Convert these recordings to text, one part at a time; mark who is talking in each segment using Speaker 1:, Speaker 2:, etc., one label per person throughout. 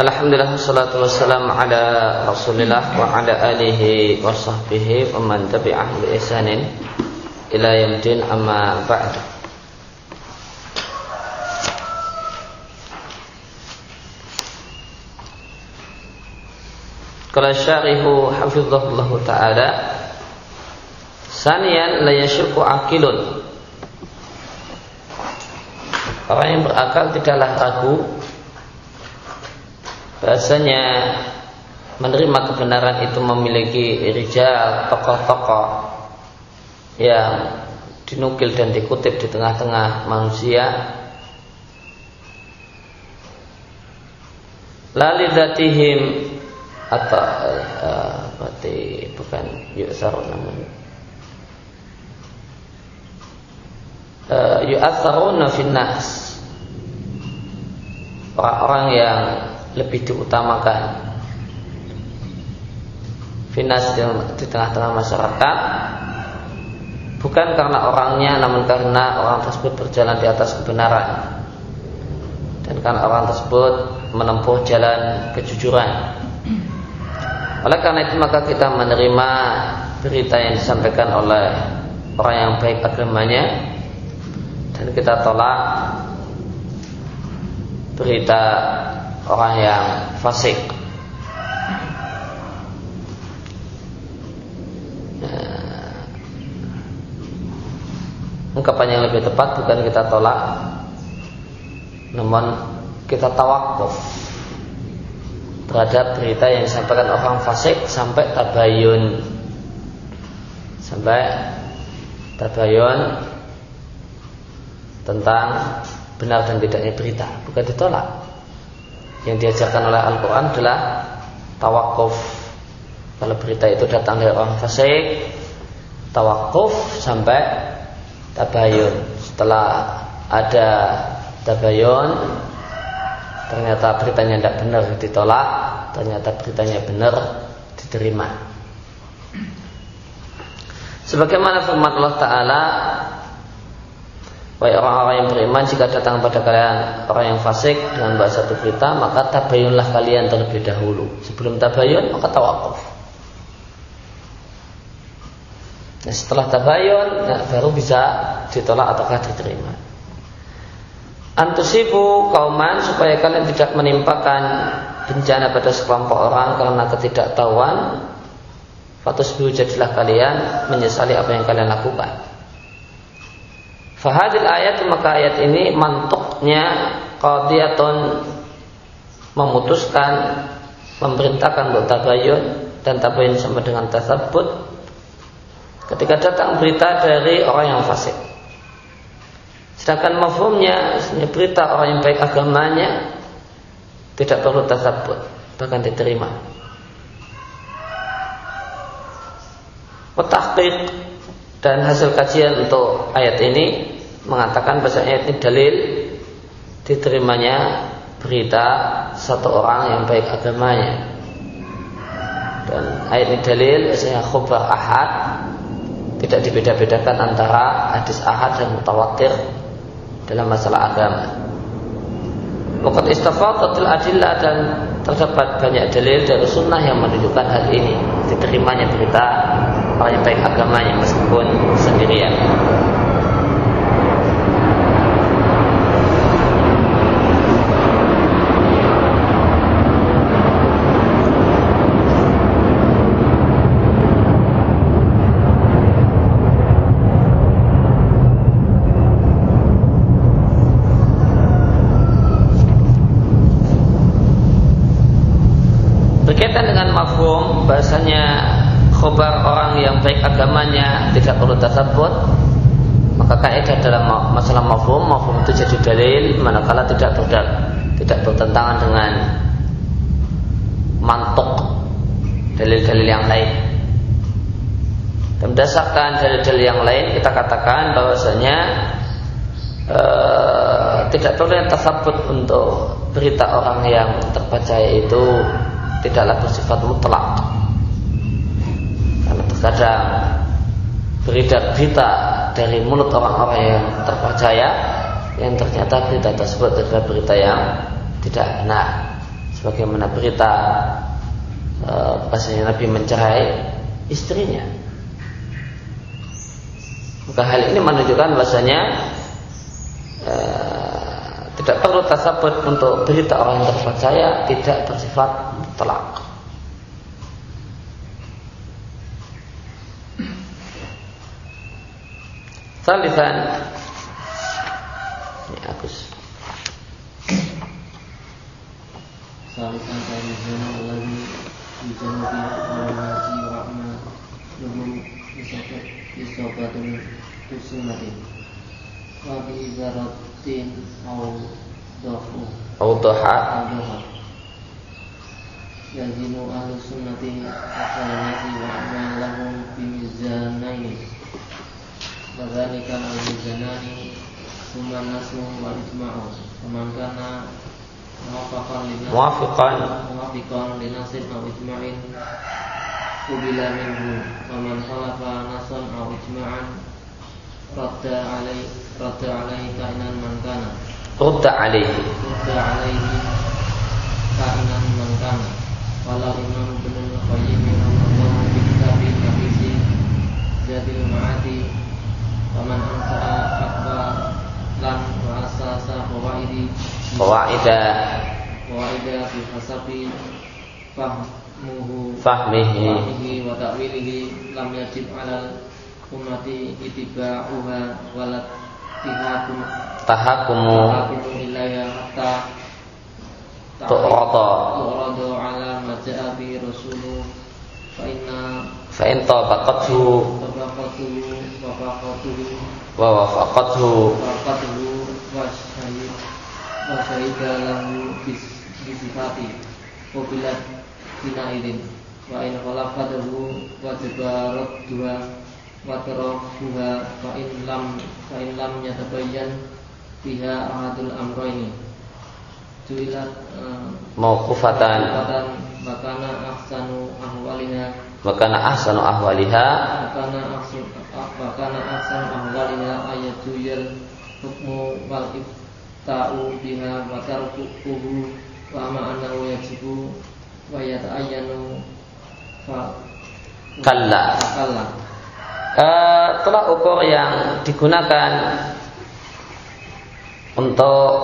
Speaker 1: Alhamdulillah salatu wassalam ala Rasulillah wa ala alihi wa sahbihi wa man tabi'ah bi ihsanin ila yaumil amma ba'd. Kala syarihu hafizahullah taala Sanian la yashku akilun Orang yang berakal tidaklah ragu bahasanya menerima kebenaran itu memiliki rijal tokoh-tokoh yang dinukil dan dikutip di tengah-tengah manusia. Lalidatihim atau uh, berarti bukan yusar namun uh, yu'atharuna finnas. Orang-orang yang lebih diutamakan. Finas di tengah-tengah masyarakat. Bukan karena orangnya namun karena orang tersebut berjalan di atas kebenaran. Dan karena orang tersebut menempuh jalan kejujuran. Oleh karena itu maka kita menerima berita yang disampaikan oleh orang yang baik agamanya. Dan kita tolak berita orang yang fasik. Ungkapan yang lebih tepat bukan kita tolak, namun kita tawakuf terhadap berita yang disampaikan orang fasik sampai tabayun sampai tabayun tentang benar dan tidaknya berita bukan ditolak yang diajarkan oleh Al-Quran adalah tawakuf kalau berita itu datang dari orang fasik tawakuf sampai tabayun. Setelah ada tabayun ternyata beritanya tidak benar ditolak ternyata beritanya benar diterima. Sebagaimana firman Allah Ta'ala Wahai orang-orang yang beriman jika datang pada kalian orang yang fasik dengan bahasa berita maka tabayunlah kalian terlebih dahulu. Sebelum tabayun maka tawakuf. Nah, setelah tabayun nah, baru bisa ditolak ataukah diterima. Antusibu kauman supaya kalian tidak menimpakan bencana pada sekelompok orang karena ketidaktahuan. Fatusbihu jadilah kalian menyesali apa yang kalian lakukan. Fahadil ayat maka ayat ini mantuknya qadiyatun memutuskan memerintahkan untuk tabayun dan tabayun sama dengan tasabut ketika datang berita dari orang yang fasik. Sedangkan mafhumnya berita orang yang baik agamanya tidak perlu tasabut bahkan diterima. Petahqiq dan hasil kajian untuk ayat ini mengatakan bahasa ayat ini dalil diterimanya berita satu orang yang baik agamanya. Dan ayat ini dalil bahasanya khubar ahad tidak dibeda-bedakan antara hadis ahad dan mutawatir dalam masalah agama. Waqat istafadatil adillah dan terdapat banyak dalil dari sunnah yang menunjukkan hal ini diterimanya berita baik agamanya meskipun sendirian. Berkaitan dengan mafhum bahasanya khobar orang yang baik agamanya tidak perlu tasabut maka kaidah dalam masalah mafhum mafhum itu jadi dalil manakala tidak berdak tidak bertentangan dengan mantuk dalil-dalil yang lain. Dan berdasarkan dalil-dalil yang lain kita katakan bahwasanya ee, tidak yang tersebut untuk berita orang yang terpercaya itu tidaklah bersifat mutlak. Kadang beredar berita dari mulut orang-orang yang terpercaya yang ternyata berita tersebut adalah berita yang tidak benar. Sebagaimana berita e, bahasanya Nabi mencerai istrinya. Maka hal ini menunjukkan bahasanya e, tidak perlu tasabut untuk berita orang yang terpercaya tidak bersifat telak. Salisan Ini Agus
Speaker 2: Salisan lagi Kusunatin Wabi ibaratin Au
Speaker 1: Doha
Speaker 2: Yazinu ahlu sunnati Asalnasi Wa'ma lahum Bimizanaini Kadzalika al-mizanani Suma nasu wa ijma'u Faman kana Muwafiqan
Speaker 1: Muwafiqan
Speaker 2: Muwafiqan linasib au ijma'in. Kubila minhu Faman khalafa nasan au ijma'an. Radda alaih Radda alaih ka'inan man kana.
Speaker 1: Radda alaihi
Speaker 2: Radda alaihi Ka'inan man kana. Walau imam binul qayyim Rahimahullah Bi kitabin nafisi Jadil ma'ati Waman ansa'a akbar lan wa asasa fawaidi
Speaker 1: Fawaida.
Speaker 2: Fawaida fi hasabi fahmuhu
Speaker 1: Fahmihi.
Speaker 2: fahmihi wa ta'wilihi lam yajib ala ummati itiba'uha walat tihakum.
Speaker 1: Tahakumu.
Speaker 2: Tahakumu ilaiha hatta
Speaker 1: Tu'rada.
Speaker 2: Tu'radu ala maja'a bi rasuluh. Fa inna
Speaker 1: Fa'in tabaqathu.
Speaker 2: Tabaqatuhu wa faqatuhu
Speaker 1: Wa wafaqathu.
Speaker 2: Wa syahid wa syahida lahu bis bisifati wa bilat hinaidin wa in khalaqadahu wa jabarat dua wa tarafuha fa in lam fa in lam yatabayyan fiha ahadul amrayni juilat
Speaker 1: Mauqufatan.
Speaker 2: Bakana ahsanu ahwaliha.
Speaker 1: Makana ahsanu ahwaliha
Speaker 2: Bakana ahsan Bakana ahsan ahwaliha ayatu yal hukmu wal ifta'u biha wa tarkuhu wa ma annahu yajibu wa yata'ayyanu fa
Speaker 1: Kalla.
Speaker 2: Kalla.
Speaker 1: Eh, Tolak ukur yang digunakan Untuk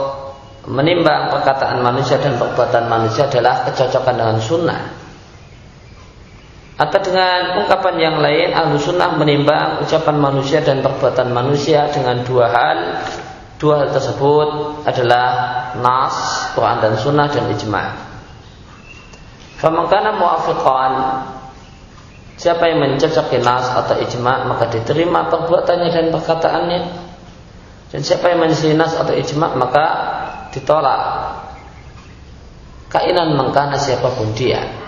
Speaker 1: Menimbang perkataan manusia dan perbuatan manusia adalah kecocokan dengan sunnah. Atau dengan ungkapan yang lain? Ahlu sunnah menimbang ucapan manusia dan perbuatan manusia dengan dua hal dua hal tersebut adalah nas Quran dan sunnah dan ijma. Famangkana muafiqan Siapa yang mencocoki nas atau ijma maka diterima perbuatannya dan perkataannya. Dan siapa yang menyelisih nas atau ijma maka ditolak. Kainan mengkana siapa pun dia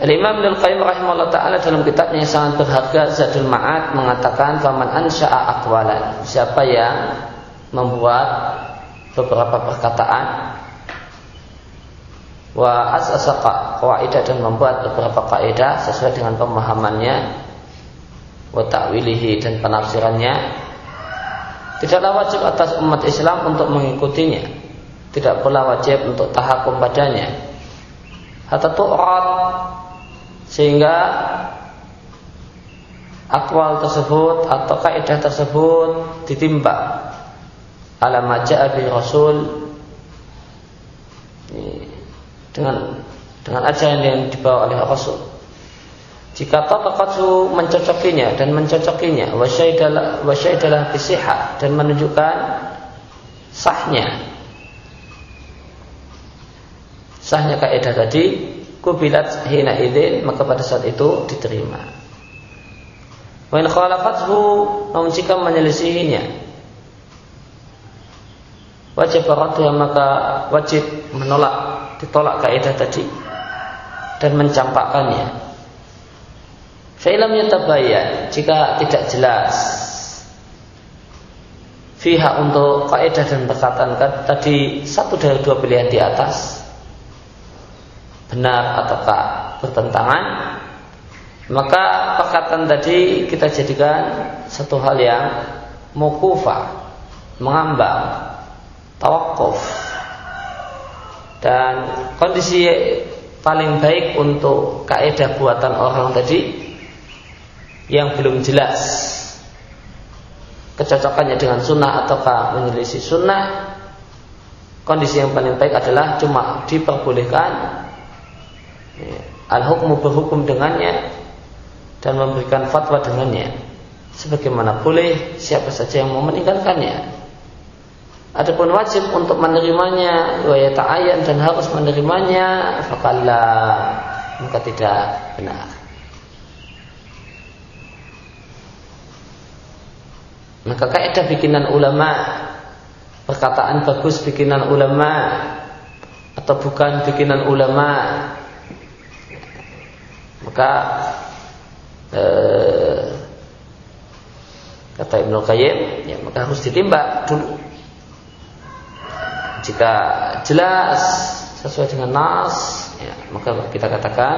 Speaker 1: Al-Imam Ibnu Qayyim rahimahullah taala dalam kitabnya yang sangat berharga Zadul Ma'ad mengatakan faman ansya'a aqwalan. Siapa yang membuat beberapa perkataan wa asasaka kaidah dan membuat beberapa kaidah sesuai dengan pemahamannya wa ta'wilihi dan penafsirannya tidaklah wajib atas umat Islam untuk mengikutinya. Tidak pula wajib untuk tahakum padanya. Hatta tu'rad sehingga akwal tersebut atau kaidah tersebut ditimpa alamat ja'a bi rasul. Dengan dengan ajaran yang dibawa oleh Rasul. Jika tataqatu mencocokinya dan mencocokinya wasyaidalah wasyaidalah bisihah dan menunjukkan sahnya. Sahnya kaidah tadi kubilat hina idin maka pada saat itu diterima. Wa in khalafathu namun jika menyelisihinya wajib radduha maka wajib menolak ditolak kaidah tadi dan mencampakkannya. Film tabayyan jika tidak jelas fiha untuk kaidah dan perkataan tadi satu dari dua pilihan di atas benar ataukah bertentangan maka perkataan tadi kita jadikan satu hal yang mukufa mengambang tawakuf Dan kondisi paling baik untuk kaidah buatan orang tadi yang belum jelas. Kecocokannya dengan sunnah ataukah menyelisih sunnah kondisi yang paling baik adalah cuma diperbolehkan al-hukmu berhukum dengannya dan memberikan fatwa dengannya. Sebagaimana boleh siapa saja yang mau meninggalkannya. Adapun wajib untuk menerimanya wa ta'ayyan dan harus menerimanya fakalla maka tidak benar. Maka kaidah bikinan ulama perkataan bagus bikinan ulama atau bukan bikinan ulama maka eh, kata Ibnu Qayyim ya maka harus ditimbang dulu. Jika jelas sesuai dengan nas ya, maka kita katakan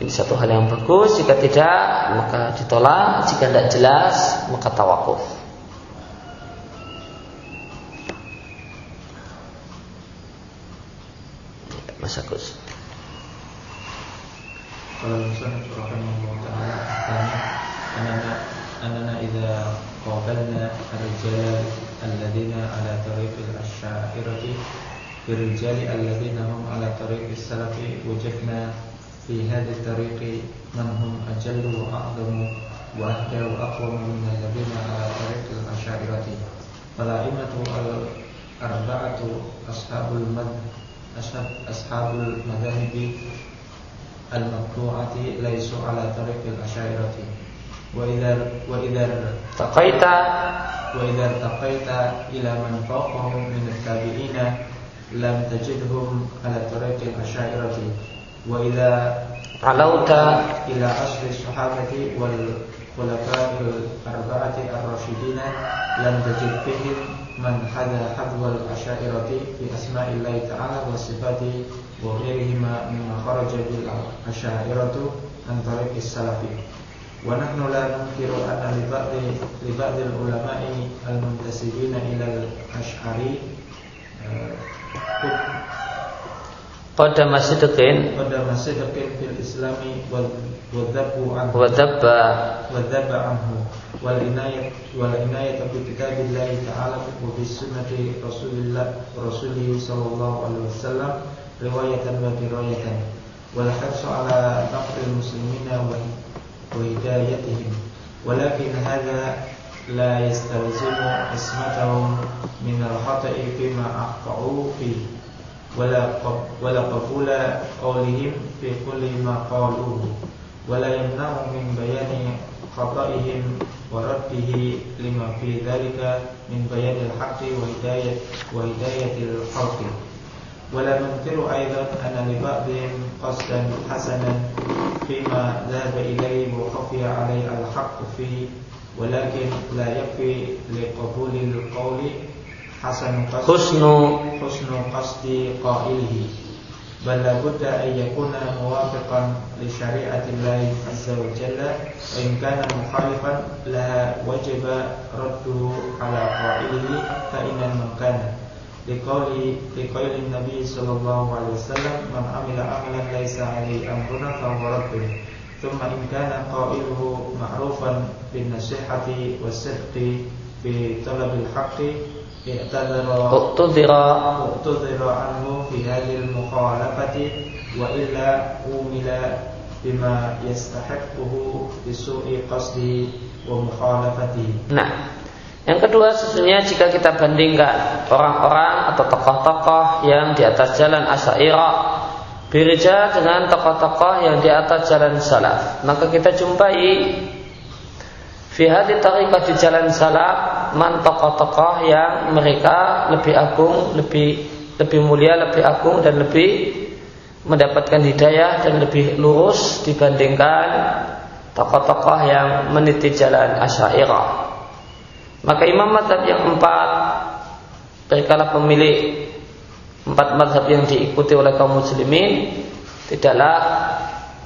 Speaker 1: ini satu hal yang bagus. Jika tidak maka ditolak. Jika tidak jelas maka tawakuf. Mas Agus.
Speaker 3: قال المصنف رحمه الله تعالى الثاني أننا أننا إذا قابلنا الرجال الذين على طريق الأشاعرة بالرجال الذين هم على طريق السلف وجدنا في هذا الطريق من هم أجل وأعظم وأهدى وأقوم من الذين على طريق الأشاعرة. فالأئمة الأربعة أصحاب المذهب أصحاب المذاهب المقطوعة ليسوا على طريق الأشاعرة. وإذا وإذا
Speaker 1: التقيت
Speaker 3: وإذا ارتقيت إلى من فوقهم من التابعين لم تجدهم على طريق الأشاعرة. وإذا
Speaker 1: علوت
Speaker 3: إلى عصر الصحابة والخلفاء الأربعة الراشدين لم تجد فيهم من حذا حذو الأشاعرة في أسماء الله تعالى وصفاته وغيرهما مما خرج بالأشاعرة عن طريق السلف ونحن لا ننكر أن لبعض لبعض العلماء المنتسبين إلى الأشعري
Speaker 1: قدم صدق
Speaker 3: قدم صدق في الإسلام والذب عنه
Speaker 1: وذب
Speaker 3: والذب عنه والعناية والعناية بكتاب الله تعالى وبسنة رسول الله رسوله صلى الله عليه وسلم رواية ودراية والحرص على نقد المسلمين وهدايتهم. ولكن هذا لا يستلزم عصمتهم من الخطأ فيما أخطأوا فيه. ولا ولا قبول قولهم في كل ما قالوه. ولا يمنع من بيان خطئهم ورده لما في ذلك من بيان الحق وهداية وهداية الخلق. ولا ننكر أيضا أن لبعضهم قصدا حسنا فيما ذهب إليه وخفي عليه الحق فيه ولكن لا يكفي لقبول القول حسن قصد
Speaker 1: حسن
Speaker 3: حسن قصد قائله. بل لابد أن يكون موافقا لشريعة الله عز وجل وإن كان مخالفا لها وجب رده على قائله فإن من كان لقول لقول النبي صلى الله عليه وسلم من عمل عملا ليس عليه أمرنا فهو رد ثم إن كان قائله معروفا بالنصيحة والصدق في طلب الحق
Speaker 1: اعتذر
Speaker 3: اعتذر عنه في هذه المخالفة وإلا أومل بما يستحقه بسوء قصده ومخالفته.
Speaker 1: Nah, yang kedua sesungguhnya jika kita bandingkan orang-orang atau tokoh-tokoh yang di atas jalan Asy'ariyah berbeda dengan tokoh-tokoh yang di atas jalan salaf, maka kita jumpai Fi hadhi tariqah di jalan salaf man tokoh-tokoh yang mereka lebih agung, lebih lebih mulia, lebih agung dan lebih mendapatkan hidayah dan lebih lurus dibandingkan tokoh-tokoh yang meniti jalan asyairah. Maka imam madhab yang empat berkala pemilik empat madhab yang diikuti oleh kaum muslimin tidaklah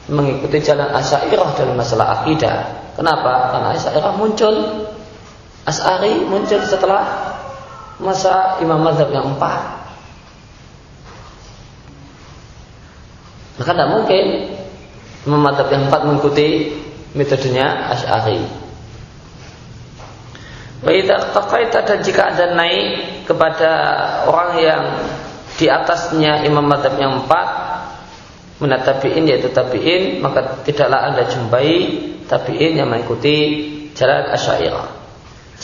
Speaker 1: mengikuti jalan asyairah dalam masalah akidah Kenapa? Karena Asy'ariyah muncul As'ari muncul setelah masa Imam Mazhab yang empat. Maka tidak mungkin Imam Madhab yang empat mengikuti metodenya Ash'ari. Waidah taqaita dan jika ada naik kepada orang yang di atasnya Imam Madhab yang empat menatabiin yaitu tabiin maka tidaklah anda jumpai tabiin yang mengikuti jalan asyairah.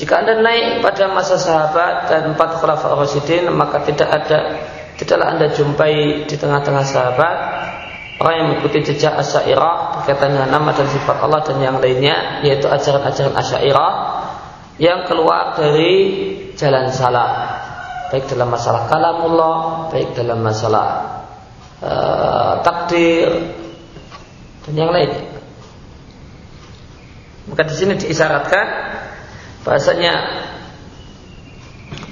Speaker 1: Jika anda naik pada masa sahabat dan empat khulafa rasyidin maka tidak ada tidaklah anda jumpai di tengah-tengah sahabat orang yang mengikuti jejak asyairah berkaitan dengan nama dan sifat Allah dan yang lainnya yaitu ajaran-ajaran asyairah yang keluar dari jalan salah. Baik dalam masalah kalamullah baik dalam masalah uh, takdir dan yang lainnya maka di sini diisyaratkan bahasanya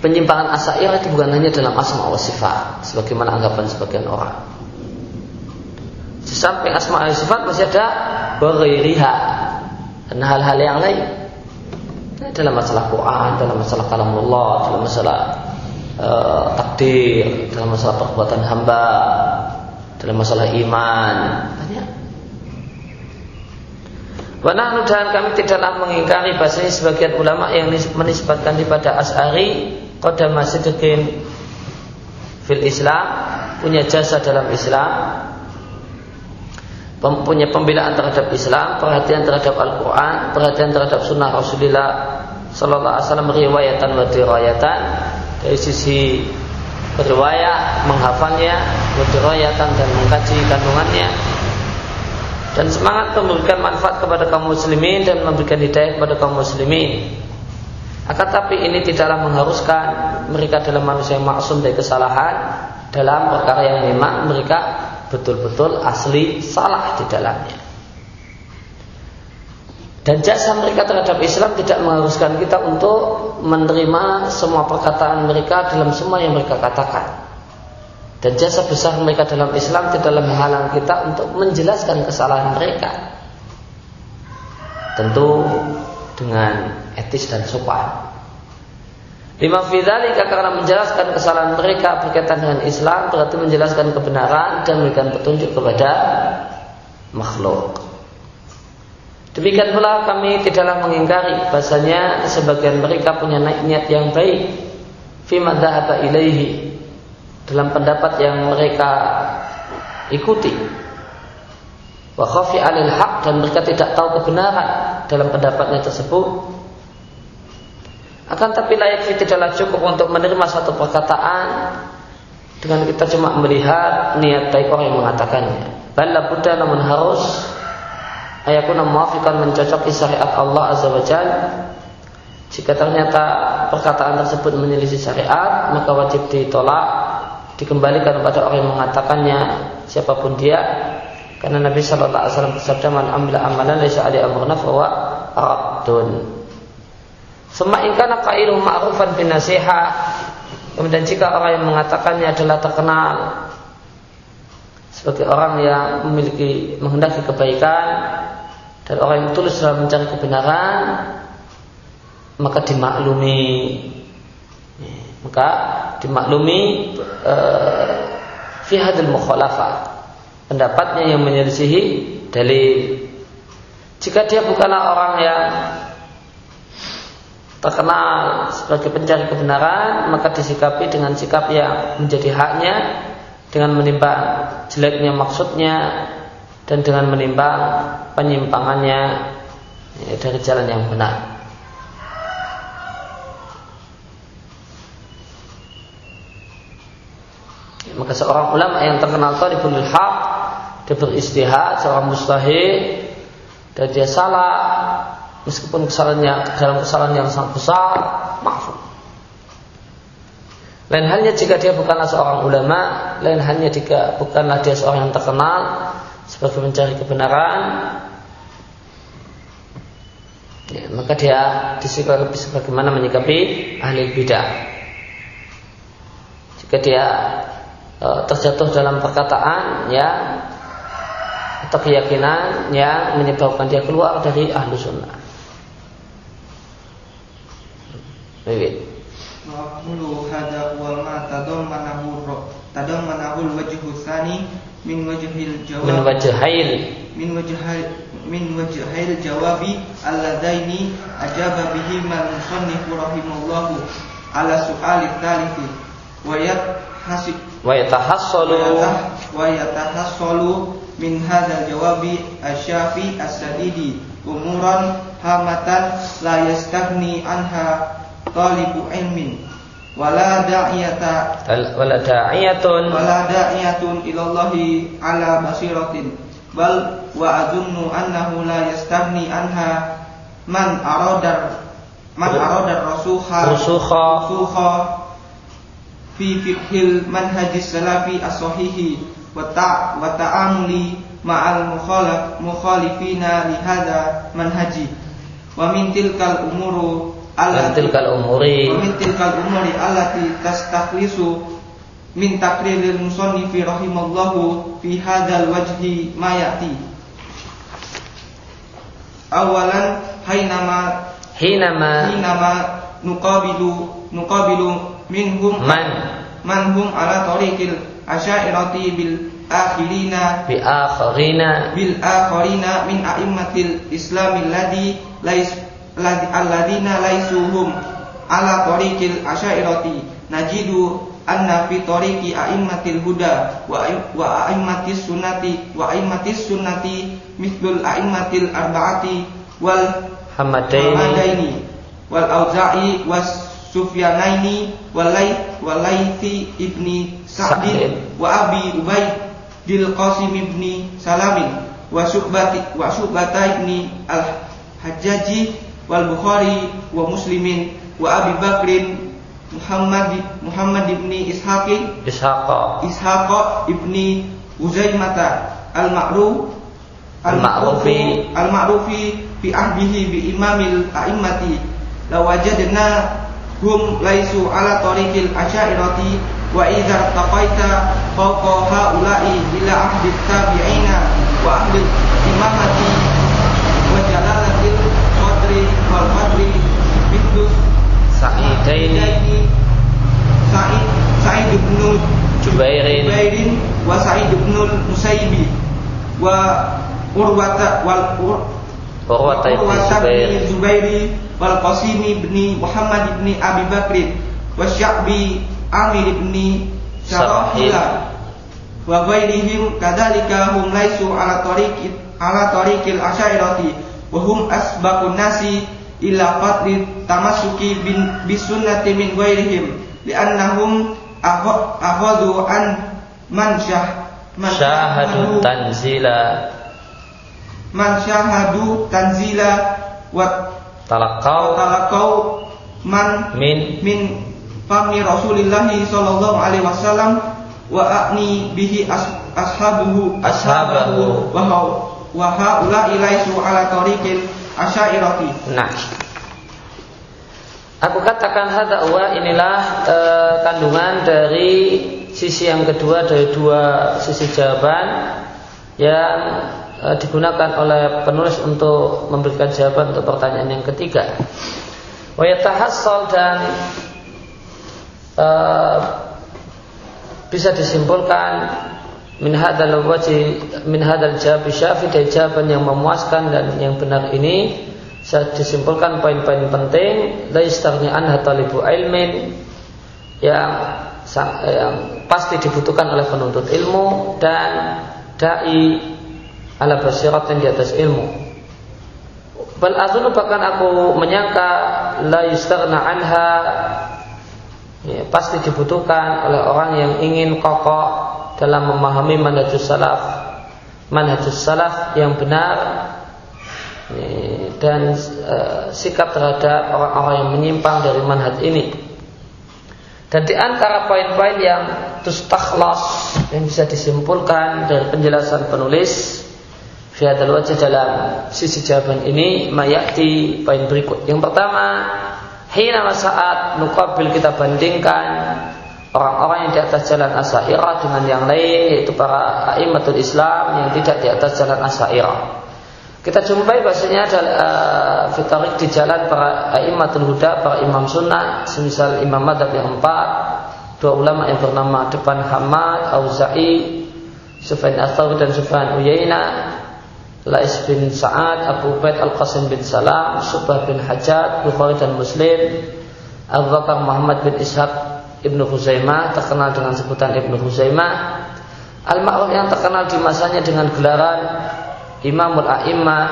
Speaker 1: penyimpangan asyairah itu bukan hanya dalam asma wa sifat sebagaimana anggapan sebagian orang. Di samping asma wa sifat masih ada beririha dan hal-hal yang lain. Dalam masalah Quran, dalam masalah kalamullah, dalam masalah uh, takdir, dalam masalah perbuatan hamba, dalam masalah iman, banyak. Wanahnu dan kami tidaklah mengingkari bahasanya sebagian ulama yang menisbatkan kepada As'ari Qadam Sidqin fil Islam punya jasa dalam Islam punya pembelaan terhadap Islam, perhatian terhadap Al-Quran, perhatian terhadap Sunnah Rasulullah Sallallahu Alaihi Wasallam riwayatan wa dirayatan dari sisi riwayat menghafalnya, dirayatan dan mengkaji kandungannya dan semangat memberikan manfaat kepada kaum muslimin dan memberikan hidayah kepada kaum muslimin. Akan tapi ini tidaklah mengharuskan mereka dalam manusia yang maksum dari kesalahan dalam perkara yang memang mereka betul-betul asli salah di dalamnya. Dan jasa mereka terhadap Islam tidak mengharuskan kita untuk menerima semua perkataan mereka dalam semua yang mereka katakan. Dan jasa besar mereka dalam Islam tidaklah menghalang kita untuk menjelaskan kesalahan mereka. Tentu dengan etis dan sopan. Lima fidzalika karena menjelaskan kesalahan mereka berkaitan dengan Islam berarti menjelaskan kebenaran dan memberikan petunjuk kepada makhluk. Demikian pula kami tidaklah mengingkari bahasanya sebagian mereka punya niat yang baik. Fima dhahaba ilaihi dalam pendapat yang mereka ikuti. Wa khafi alil haq dan mereka tidak tahu kebenaran dalam pendapatnya tersebut akan tapi layak tidaklah cukup untuk menerima satu perkataan dengan kita cuma melihat niat baik orang yang mengatakannya. Bala Buddha namun harus ayakuna muafikan mencocoki syariat Allah Azza wa Jal. Jika ternyata perkataan tersebut menyelisih syariat, maka wajib ditolak, dikembalikan kepada orang yang mengatakannya, siapa pun dia. Karena Nabi Shallallahu Alaihi Wasallam bersabda, "Man amila amalan ali amruna fawa raddun." Semaingkana kailu ma'rufan bin nasihat Kemudian jika orang yang mengatakannya adalah terkenal sebagai orang yang memiliki menghendaki kebaikan dan orang yang tulus dalam mencari kebenaran, maka dimaklumi, maka dimaklumi uh, fi hadil pendapatnya yang menyelisihi dalil. Jika dia bukanlah orang yang terkenal sebagai pencari kebenaran maka disikapi dengan sikap yang menjadi haknya dengan menimbang jeleknya maksudnya dan dengan menimbang penyimpangannya ya, dari jalan yang benar. Maka seorang ulama yang terkenal talibul haq dia beristihad seorang mustahil dan dia salah meskipun kesalahannya dalam kesalahan yang sangat besar maaf lain halnya jika dia bukanlah seorang ulama lain halnya jika bukanlah dia seorang yang terkenal sebagai mencari kebenaran ya, maka dia disikapi sebagaimana menyikapi ahli bidah. Jika dia e, terjatuh dalam perkataan ya atau keyakinan yang menyebabkan dia keluar dari ahlu sunnah
Speaker 4: Wait. Waqulu hada wal ma tadammanahu tadammanahu manahul wajhu tsani min wajhil jawab
Speaker 1: min wajhail.
Speaker 4: Min wajhail min wajhail jawabi alladaini ajaba bihi man musannifu rahimullahu. ala su'ali tsalithi wa yahasib
Speaker 1: wa yatahassalu.
Speaker 4: wa yatahassalu min hadzal jawabi asyafi asadidi umuran hamatan la yastaghni anha talibu ilmin. Wala da'iyata
Speaker 1: wala da'iyatun.
Speaker 4: Wala da'iyatun ilallahi ala basiratin. Bal wa azunnu annahu la yastaghni anha man arada man arada rasuha
Speaker 1: rusuha.
Speaker 4: rusuha fi fikhil manhajis salafi as-sahihi wa ta' wa ta'amuli ma'al mukhalaf mukhalifina li hadha manhaji.
Speaker 1: Wa
Speaker 4: min
Speaker 1: tilkal umuru
Speaker 4: Alatil tilkal umuri. Wa min tilkal umuri allati tastakhlisu min taqriril musannifi rahimallahu fi hadal wajhi mayati.
Speaker 1: awalan hainama hinama
Speaker 4: hinama nukabilu nukabilu minhum
Speaker 1: man.
Speaker 4: manhum ala tariqil asyairati bil akhirina
Speaker 1: bi akhirina
Speaker 4: bil akhirina min a'immatil islamil ladhi lais alladzina laisuhum ala tariqil asyairati. Najidu anna fi tariqi a'immatil huda wa wa a'immatis sunnati wa a'immatis sunnati mithlul a'immatil arba'ati wal
Speaker 1: hamadaini,
Speaker 4: wal auza'i was sufyanaini wal walaiti ibni
Speaker 1: sa'din
Speaker 4: wa abi ubay dil qasim ibni salamin wa syu'bati wa syu'bata ibni al hajjaji wal Bukhari wa
Speaker 1: Muslimin
Speaker 4: wa Abi Bakrin Muhammad
Speaker 1: Muhammad
Speaker 4: ibni Ishaqi Ishaqa. Ishaqa ibni Uzaimata al-Ma'ruf al-Ma'rufi. al-Ma'rufi fi ahbihi bi imamil a'immati. La wajadna hum laisu ala tariqil asyairati wa idza taqaita fawqa haula'i ila ahdi tabi'ina wa ahli
Speaker 1: Sa'idaini
Speaker 4: Sa'id Sa'id ibn
Speaker 1: Jubairin.
Speaker 4: Jubairin wa Sa'id ibn Musaibi wa
Speaker 1: Urwata wal
Speaker 4: Ur Urwata
Speaker 1: bin
Speaker 4: Zubairi wal Qasim bin Muhammad bin Abi Bakr wa Sya'bi Amir bin Sarahila wa ghairihim kadzalika hum laisu ala tariqi ala tariqil asyairati wa hum asbaqun nasi illa di tamasuki bin bisunnati min ghairihim li'annahum akhadhu an man syah man
Speaker 1: syahadu tanzila.
Speaker 4: Man syahadu tanzila wa
Speaker 1: talaqau
Speaker 4: talaqau man
Speaker 1: min
Speaker 4: min fami rasulillahi sallallahu alaihi wasallam wa aqni bihi as, ashabuhu
Speaker 1: ashabahu.
Speaker 4: wa wa haula ilaihi ala tariqil asyairati
Speaker 1: Nah, aku katakan hada wa inilah eh, kandungan dari sisi yang kedua dari dua sisi jawaban yang eh, digunakan oleh penulis untuk memberikan jawaban untuk pertanyaan yang ketiga. Wa dan eh, bisa disimpulkan min hadal wajhi min hadal jawab syafi dari jawaban yang memuaskan dan yang benar ini saya disimpulkan poin-poin penting. La yastarni anha talibu ilmin yang yang pasti dibutuhkan oleh penuntut ilmu dan dai ala basiratin di atas ilmu. Bal azunu bahkan aku menyangka la yastarna anha ya, pasti dibutuhkan oleh orang yang ingin kokoh dalam memahami manhajus salaf manhajus salaf yang benar dan eh, sikap terhadap orang-orang yang menyimpang dari manhaj ini dan di antara poin-poin yang tustakhlas yang bisa disimpulkan dari penjelasan penulis fi hadzal wajh dalam sisi jawaban ini mayati poin berikut. Yang pertama, hina saat nukabil kita bandingkan orang-orang yang di atas jalan asairah dengan yang lain yaitu para aimatul Islam yang tidak di atas jalan asairah. Kita jumpai bahasanya adalah uh, fitarik di jalan para aimatul huda, para imam sunnah, semisal imam madhab yang empat, dua ulama yang bernama depan Hamad, Auza'i, Sufyan Atsawi dan Sufyan Uyaina Lais bin Sa'ad, Abu Ubaid Al-Qasim bin Salam, Subah bin Hajat, Bukhari dan Muslim, Abu Bakar Muhammad bin Ishaq Ibnu Huzaimah, terkenal dengan sebutan Ibnu Huzaimah, Al-Ma'ruf yang terkenal di masanya dengan gelaran Imamul A'imah,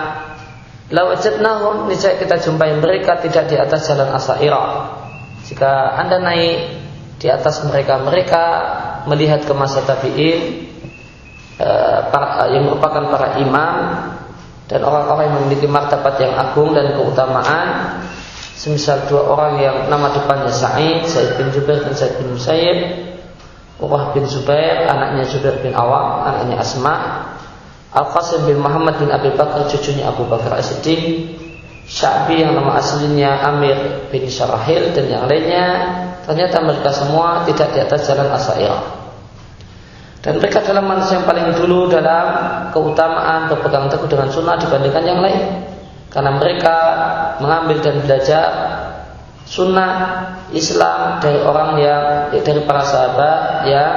Speaker 1: Lawajadnahum, niscaya kita jumpai mereka tidak di atas jalan Asairah. Jika Anda naik di atas mereka, mereka melihat ke masa tabi'in, Eh, yang merupakan para imam dan orang-orang yang memiliki martabat yang agung dan keutamaan semisal dua orang yang nama depannya Sa'id, Sa'id bin Jubair dan Sa'id bin Musayyib Urwah bin Zubair, anaknya Zubair bin Awam, anaknya Asma Al-Qasim bin Muhammad bin Abi Bakar, cucunya Abu Bakar As-Siddiq Sya'bi yang nama aslinya Amir bin Syarahil dan yang lainnya Ternyata mereka semua tidak di atas jalan Asairah dan mereka adalah manusia yang paling dulu dalam keutamaan berpegang teguh dengan sunnah dibandingkan yang lain. Karena mereka mengambil dan belajar sunnah Islam dari orang yang dari para sahabat yang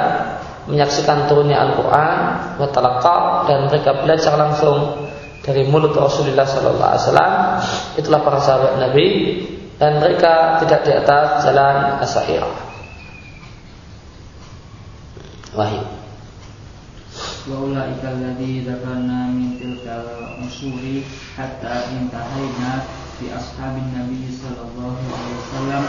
Speaker 1: menyaksikan turunnya Al-Quran dan mereka belajar langsung dari mulut Rasulullah Sallallahu Alaihi Wasallam itulah para sahabat Nabi dan mereka tidak di atas jalan asairah. Wahyu.
Speaker 5: Waula ikal ladhi zakarna min tilkal usuli hatta intahayna bi ashabin nabi sallallahu alaihi wasallam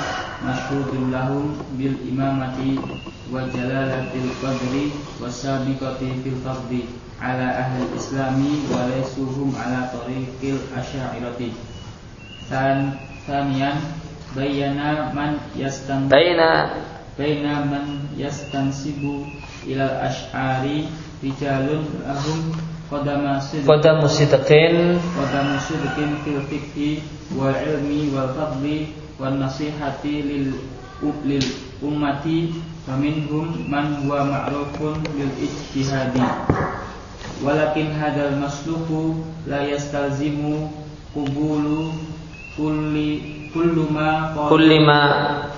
Speaker 5: masyhurun lahum bil imamati wa jalalatil qadri wasabiqati fil fadli ala ahli islami wa laysuhum ala tariqil asy'ariyati dan
Speaker 1: tanian
Speaker 5: bayana man yastan bayana bayana man yastansibu ilal asy'ari rijalun lahum qadama sidqin.
Speaker 1: Qadamu sidqin.
Speaker 5: Qadamu sidqin fil fiqhi wal ilmi wal fadli wan nasihati lil lil ummati wa minhum man huwa ma'rufun bil ijtihadi. Walakin hadal masluku la yastalzimu qubulu kulli kullu ma
Speaker 1: kulli ma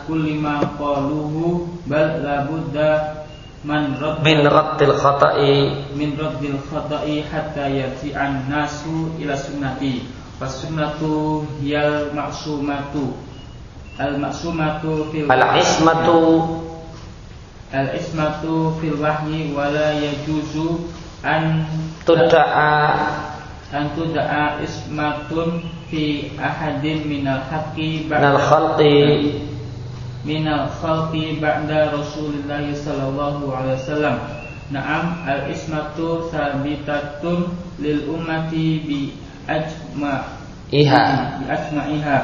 Speaker 5: kulli ma qaluhu bal la budda man
Speaker 1: min raddil khata'i.
Speaker 5: Min raddil khata'i hatta yarji'an nasu ila sunnati. Was sunnatu hiyal maksumatu al maksumatu fil
Speaker 1: al ismatu.
Speaker 5: Al ismatu fil wahyi wala yajuzu an
Speaker 1: tudda'a.
Speaker 5: An tudda'a ismatun fi ahadin minal haqqi
Speaker 1: ba'da khalqi
Speaker 5: minal khalqi ba'da Rasulullah sallallahu alaihi wasallam. Naam al-ismatu sabitatun lil ummati bi ajma
Speaker 1: iha.
Speaker 5: bi asma'iha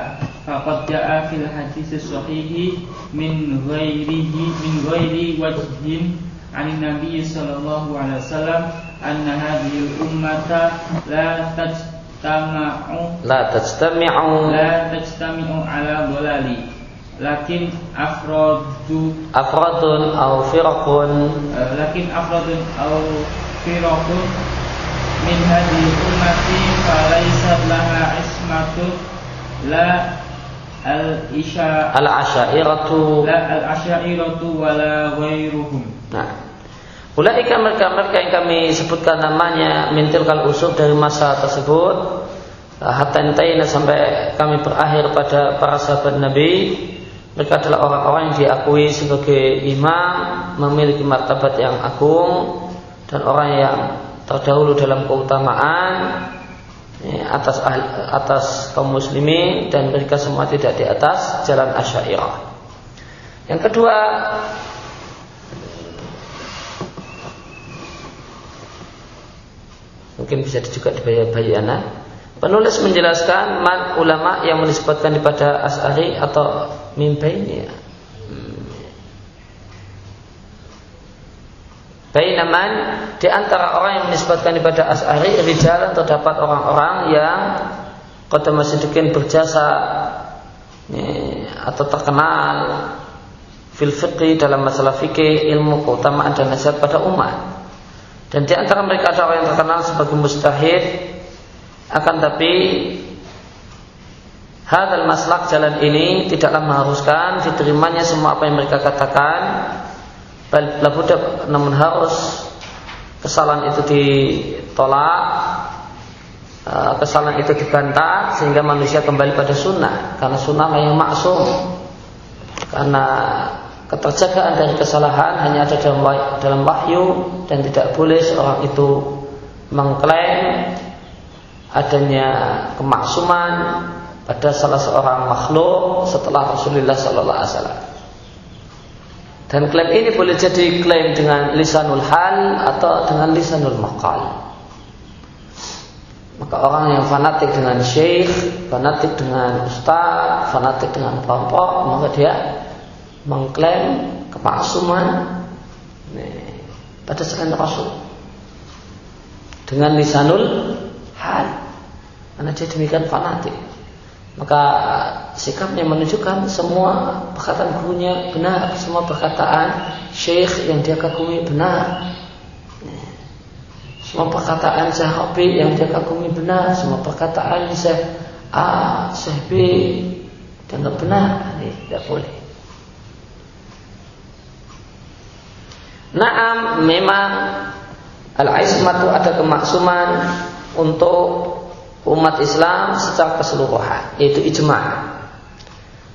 Speaker 5: faqad ja'a fil hadis sahih min ghairihi min ghairi wajhin an nabi sallallahu alaihi wasallam anna hadhihi ummata la tajtama'u
Speaker 1: la tajtami'u.
Speaker 5: la tajtami'u ala dhalali lakin afradu
Speaker 1: afradun au firaqun
Speaker 5: uh, lakin afradun au firaqun min hadi ummati falaisat laha ismatun la al isya
Speaker 1: al asyairatu
Speaker 5: la al asyairatu wala ghairuhum
Speaker 1: nah. Ulaika mereka-mereka yang kami sebutkan namanya mintil kal usul dari masa tersebut hatta sampai kami berakhir pada para sahabat Nabi mereka adalah orang-orang yang diakui sebagai imam, memiliki martabat yang agung dan orang yang terdahulu dalam keutamaan ya, atas atas kaum muslimin dan mereka semua tidak di atas jalan asyairah. Yang kedua, mungkin bisa juga dibayar bayana Penulis menjelaskan man ulama yang menisbatkan kepada As'ari atau mimpinya. Bainaman di antara orang yang menisbatkan kepada As'ari rijalan terdapat orang-orang yang kota Masyidikin berjasa atau terkenal fil dalam masalah fikih, ilmu keutamaan dan nasihat pada umat. Dan di antara mereka ada orang yang terkenal sebagai mustahid akan tapi hadal maslak jalan ini tidaklah mengharuskan diterimanya semua apa yang mereka katakan. Labuda namun harus kesalahan itu ditolak, eh, kesalahan itu dibantah sehingga manusia kembali pada sunnah. Karena sunnah yang maksum. Karena keterjagaan dari kesalahan hanya ada dalam dalam wahyu dan tidak boleh seorang itu mengklaim adanya kemaksuman pada salah seorang makhluk setelah Rasulullah Sallallahu Alaihi Wasallam. Dan klaim ini boleh jadi klaim dengan lisanul hal atau dengan lisanul maqal. Maka orang yang fanatik dengan syekh, fanatik dengan ustaz, fanatik dengan kelompok, maka dia mengklaim kemaksuman pada selain Rasul dengan lisanul hal karena dia demikian fanatik maka sikapnya menunjukkan semua perkataan gurunya benar, semua perkataan syekh yang dia kagumi benar. Semua perkataan sahabi yang dia kagumi benar, semua perkataan Syekh A, Syekh B dianggap benar, ini tidak boleh. Naam memang al-ismatu ada kemaksuman untuk umat Islam secara keseluruhan yaitu ijma.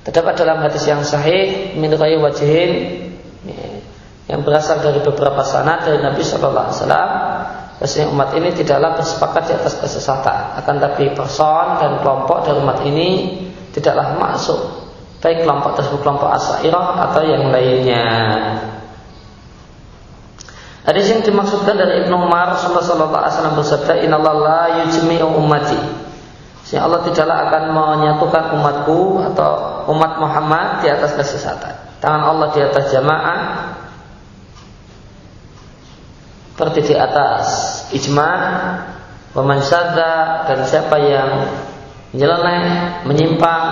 Speaker 1: Terdapat dalam hadis yang sahih min ghairi wajhin yang berasal dari beberapa sanad dari Nabi Shallallahu alaihi wasallam bahwasanya umat ini tidaklah bersepakat di atas kesesatan akan tapi person dan kelompok dari umat ini tidaklah masuk baik kelompok tersebut kelompok asairah atau yang lainnya Hadis yang dimaksudkan dari Ibnu Umar sallallahu alaihi wasallam bersabda, "Innallaha la yujmi'u ummati." Sehingga Allah tidaklah akan menyatukan umatku atau umat Muhammad di atas kesesatan. Tangan Allah di atas jamaah seperti di atas ijma waman dan siapa yang nyeleneh menyimpang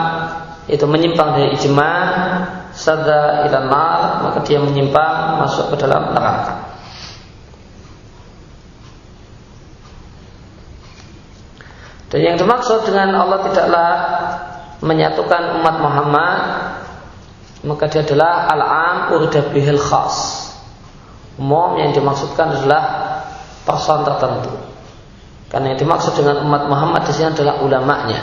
Speaker 1: itu menyimpang dari ijma sadda ila maka dia menyimpang masuk ke dalam neraka Dan yang dimaksud dengan Allah tidaklah menyatukan umat Muhammad maka dia adalah al-am urda bihil khas. Umum yang dimaksudkan adalah person tertentu. Karena yang dimaksud dengan umat Muhammad di sini adalah ulamanya.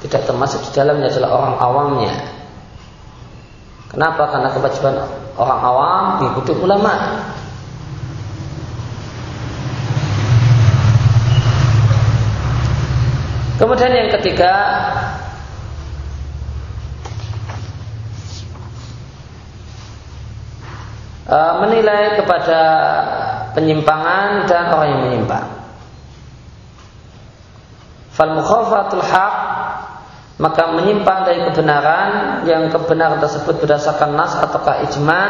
Speaker 1: Tidak termasuk di dalamnya adalah orang awamnya. Kenapa? Karena kewajiban orang awam mengikuti ulama. Kemudian yang ketiga eh, menilai kepada penyimpangan dan orang yang menyimpang. Fal mukhafatul haq maka menyimpang dari kebenaran yang kebenaran tersebut berdasarkan nas ataukah ijma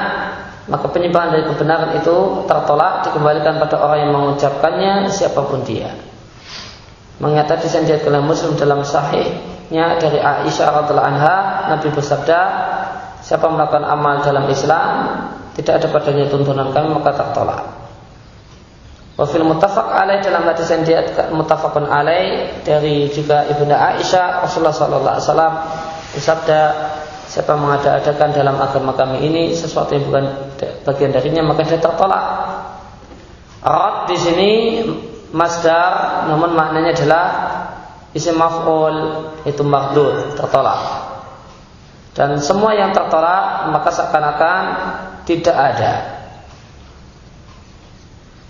Speaker 1: maka penyimpangan dari kebenaran itu tertolak dikembalikan pada orang yang mengucapkannya siapa pun dia. Hadis yang oleh Muslim dalam sahihnya dari Aisyah radhiallahu anha, Nabi bersabda, siapa melakukan amal dalam Islam tidak ada padanya tuntunan kami maka tertolak. Wafil mutafak alaih dalam hadis yang mutafakun alaih dari juga ibunda Aisyah Rasulullah Sallallahu Alaihi Wasallam bersabda siapa mengada-adakan dalam agama kami ini sesuatu yang bukan bagian darinya maka dia tertolak. Rad di sini masdar namun maknanya adalah isim maf'ul itu maghdud tertolak. Dan semua yang tertolak maka seakan-akan tidak ada.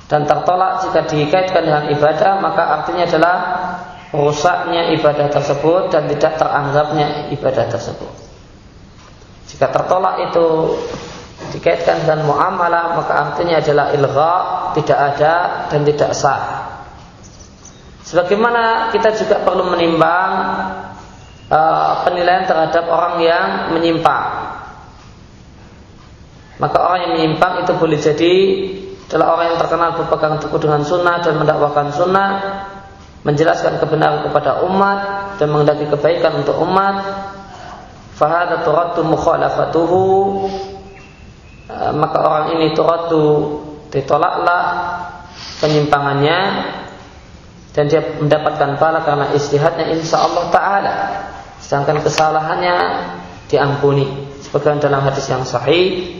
Speaker 1: Dan tertolak jika dikaitkan dengan ibadah maka artinya adalah rusaknya ibadah tersebut dan tidak teranggapnya ibadah tersebut. Jika tertolak itu dikaitkan dengan muamalah maka artinya adalah ilgha tidak ada dan tidak sah Sebagaimana kita juga perlu menimbang uh, penilaian terhadap orang yang menyimpang. Maka orang yang menyimpang itu boleh jadi adalah orang yang terkenal berpegang teguh dengan sunnah dan mendakwakan sunnah, menjelaskan kebenaran kepada umat dan menghendaki kebaikan untuk umat. Fahada turaddu mukhalafatuhu uh, maka orang ini turaddu ditolaklah penyimpangannya dan dia mendapatkan pahala karena istihadnya insya Allah Taala. Sedangkan kesalahannya diampuni. Sebagaimana dalam hadis yang sahih,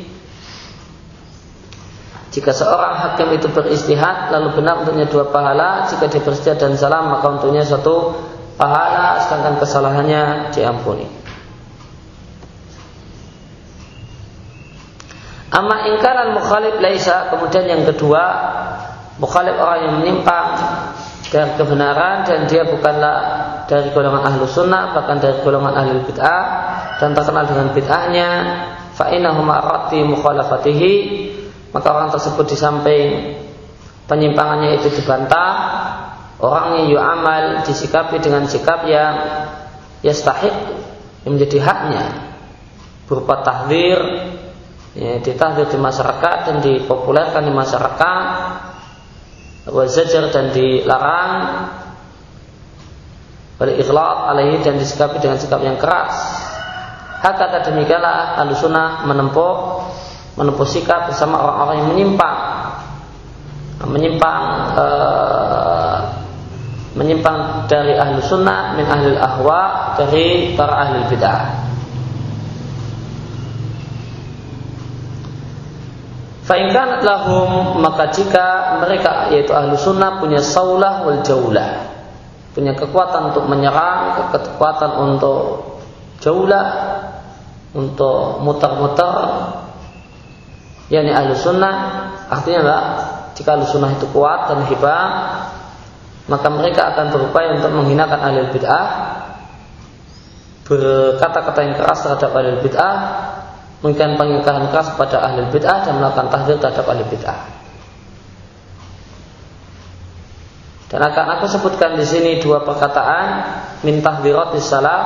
Speaker 1: jika seorang hakim itu beristihad lalu benar untuknya dua pahala, jika dia beristihad dan salah maka untuknya satu pahala sedangkan kesalahannya diampuni. Amma ingkaran mukhalif laisa kemudian yang kedua mukhalif orang yang menyimpang dari kebenaran dan dia bukanlah dari golongan ahlu sunnah bahkan dari golongan ahli bid'ah dan terkenal dengan bid'ahnya. Fa innahu ma'rati mukhalafatihi maka orang tersebut di samping penyimpangannya itu dibantah. Orang yang yu'amal disikapi dengan sikap yang yastahik yang menjadi haknya. Berupa tahdir ya, ditahdir di masyarakat dan dipopulerkan di masyarakat wazajar dan dilarang. Pada ikhlas alaihi dan disikapi dengan sikap yang keras. Hakata demikianlah ahlu sunnah menempuh menempuh sikap bersama orang-orang yang menyimpang. Menyimpang uh, menyimpang dari ahlu sunnah min ahli ahwa dari para ahli bid'ah Fa'inkanat lahum maka jika mereka yaitu ahlu sunnah punya saulah wal jaulah. Punya kekuatan untuk menyerang, kekuatan untuk jaulah, untuk muter-muter, yakni ahlu sunnah artinya lah jika ahlu sunnah itu kuat dan hebat maka mereka akan berupaya untuk menghinakan ahli bid'ah berkata-kata yang keras terhadap ahli bid'ah memberikan pengingkaran keras kepada ahli bid'ah dan melakukan tahdir terhadap ahli bid'ah. Dan akan aku sebutkan di sini dua perkataan min tahdhiratis salah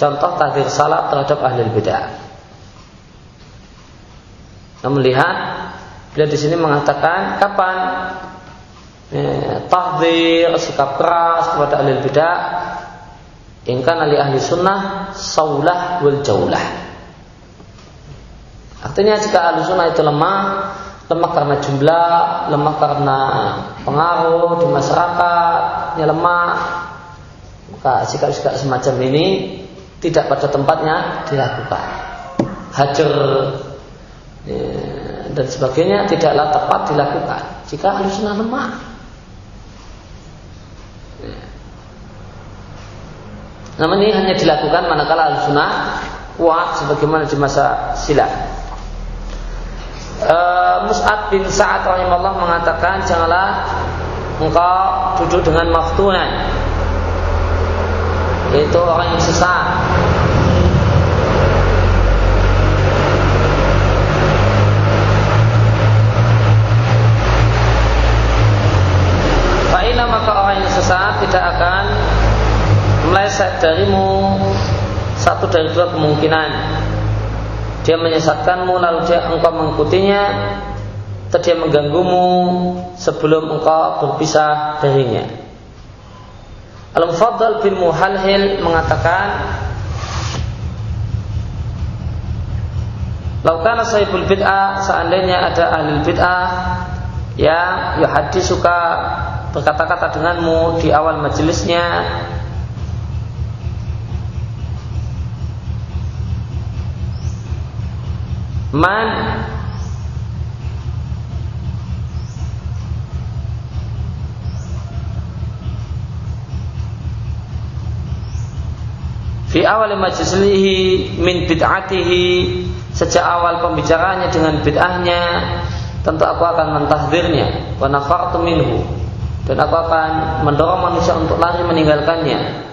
Speaker 1: contoh tahdir salah terhadap ahli bid'ah. Namun lihat beliau di sini mengatakan kapan eh, tahdir sikap keras kepada ahli bid'ah ingkan ahli ahli sunnah saulah wal jaulah Artinya jika ahlu sunnah itu lemah, lemah karena jumlah, lemah karena pengaruh di masyarakat, ya lemah, maka sikap-sikap semacam ini tidak pada tempatnya dilakukan. Hajar ya, dan sebagainya tidaklah tepat dilakukan jika ahlu sunnah lemah. Ya. Namun ini hanya dilakukan manakala ahlu sunnah kuat sebagaimana di masa silam uh, Mus'ab bin Sa'ad rahimahullah mengatakan janganlah engkau duduk dengan maftunan yaitu orang yang sesat. Fa'ina maka orang yang sesat tidak akan meleset darimu satu dari dua kemungkinan dia menyesatkanmu lalu dia engkau mengikutinya atau dia mengganggumu sebelum engkau berpisah darinya. Al-Mufaddal bin Muhalhil mengatakan Laukana sahibul bid'ah seandainya ada ahli bid'ah yang ya hadis suka berkata-kata denganmu di awal majelisnya man. Fi awal majlisih min bid'atihi. Sejak awal pembicaraannya dengan bid'ahnya tentu aku akan mentahdirnya. Wa nafartu minhu. Dan aku akan mendorong manusia untuk lari meninggalkannya.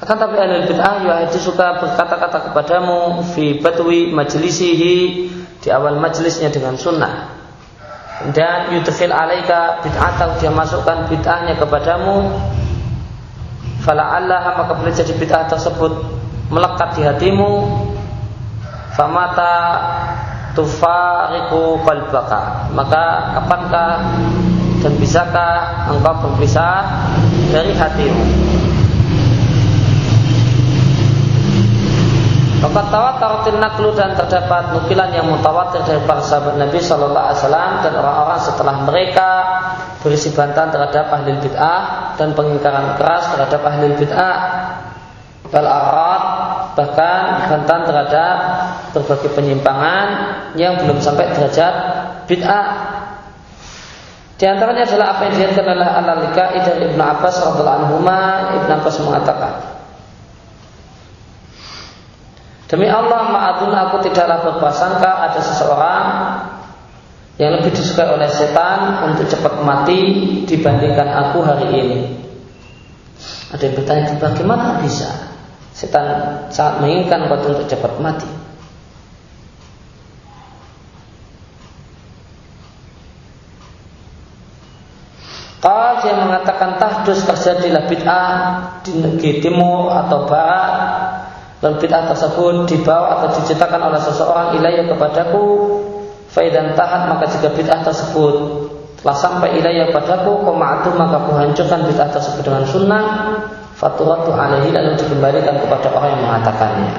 Speaker 1: Akan tapi ahli bid'ah yuhadi suka berkata-kata kepadamu fi batwi majlisihi di awal majlisnya dengan sunnah. Dan yudkhil alaika bid'atau dia masukkan bid'ahnya kepadamu fala'allah maka boleh jadi bid'ah tersebut melekat di hatimu. Famata tufariku qalbaka. Maka kapankah dan bisakah engkau berpisah dari hatimu Maka tawatir naklu dan terdapat nukilan yang mutawatir dari para sahabat Nabi Shallallahu Alaihi Wasallam dan orang-orang setelah mereka berisi bantahan terhadap ahli bid'ah dan pengingkaran keras terhadap ahli bid'ah. Bal arat bahkan bantahan terhadap berbagai penyimpangan yang belum sampai derajat bid'ah Di antaranya adalah apa yang dilihatkan oleh Al-Alikai dari Ibnu Abbas radhiallahu anhu Ibnu Abbas mengatakan Demi Allah ma'adun aku tidaklah berprasangka ada seseorang yang lebih disukai oleh setan untuk cepat mati dibandingkan aku hari ini. Ada yang bertanya bagaimana bisa setan sangat menginginkan kau untuk cepat mati. Kalau dia mengatakan tahdus terjadilah bid'ah di negeri timur atau barat dan bid'ah tersebut dibawa atau diciptakan oleh seseorang ilayah kepadaku faidan tahat maka jika bid'ah tersebut telah sampai ilayah kepadaku koma'atu maka ku hancurkan bid'ah tersebut dengan sunnah faturatu alaihi lalu dikembalikan kepada orang yang mengatakannya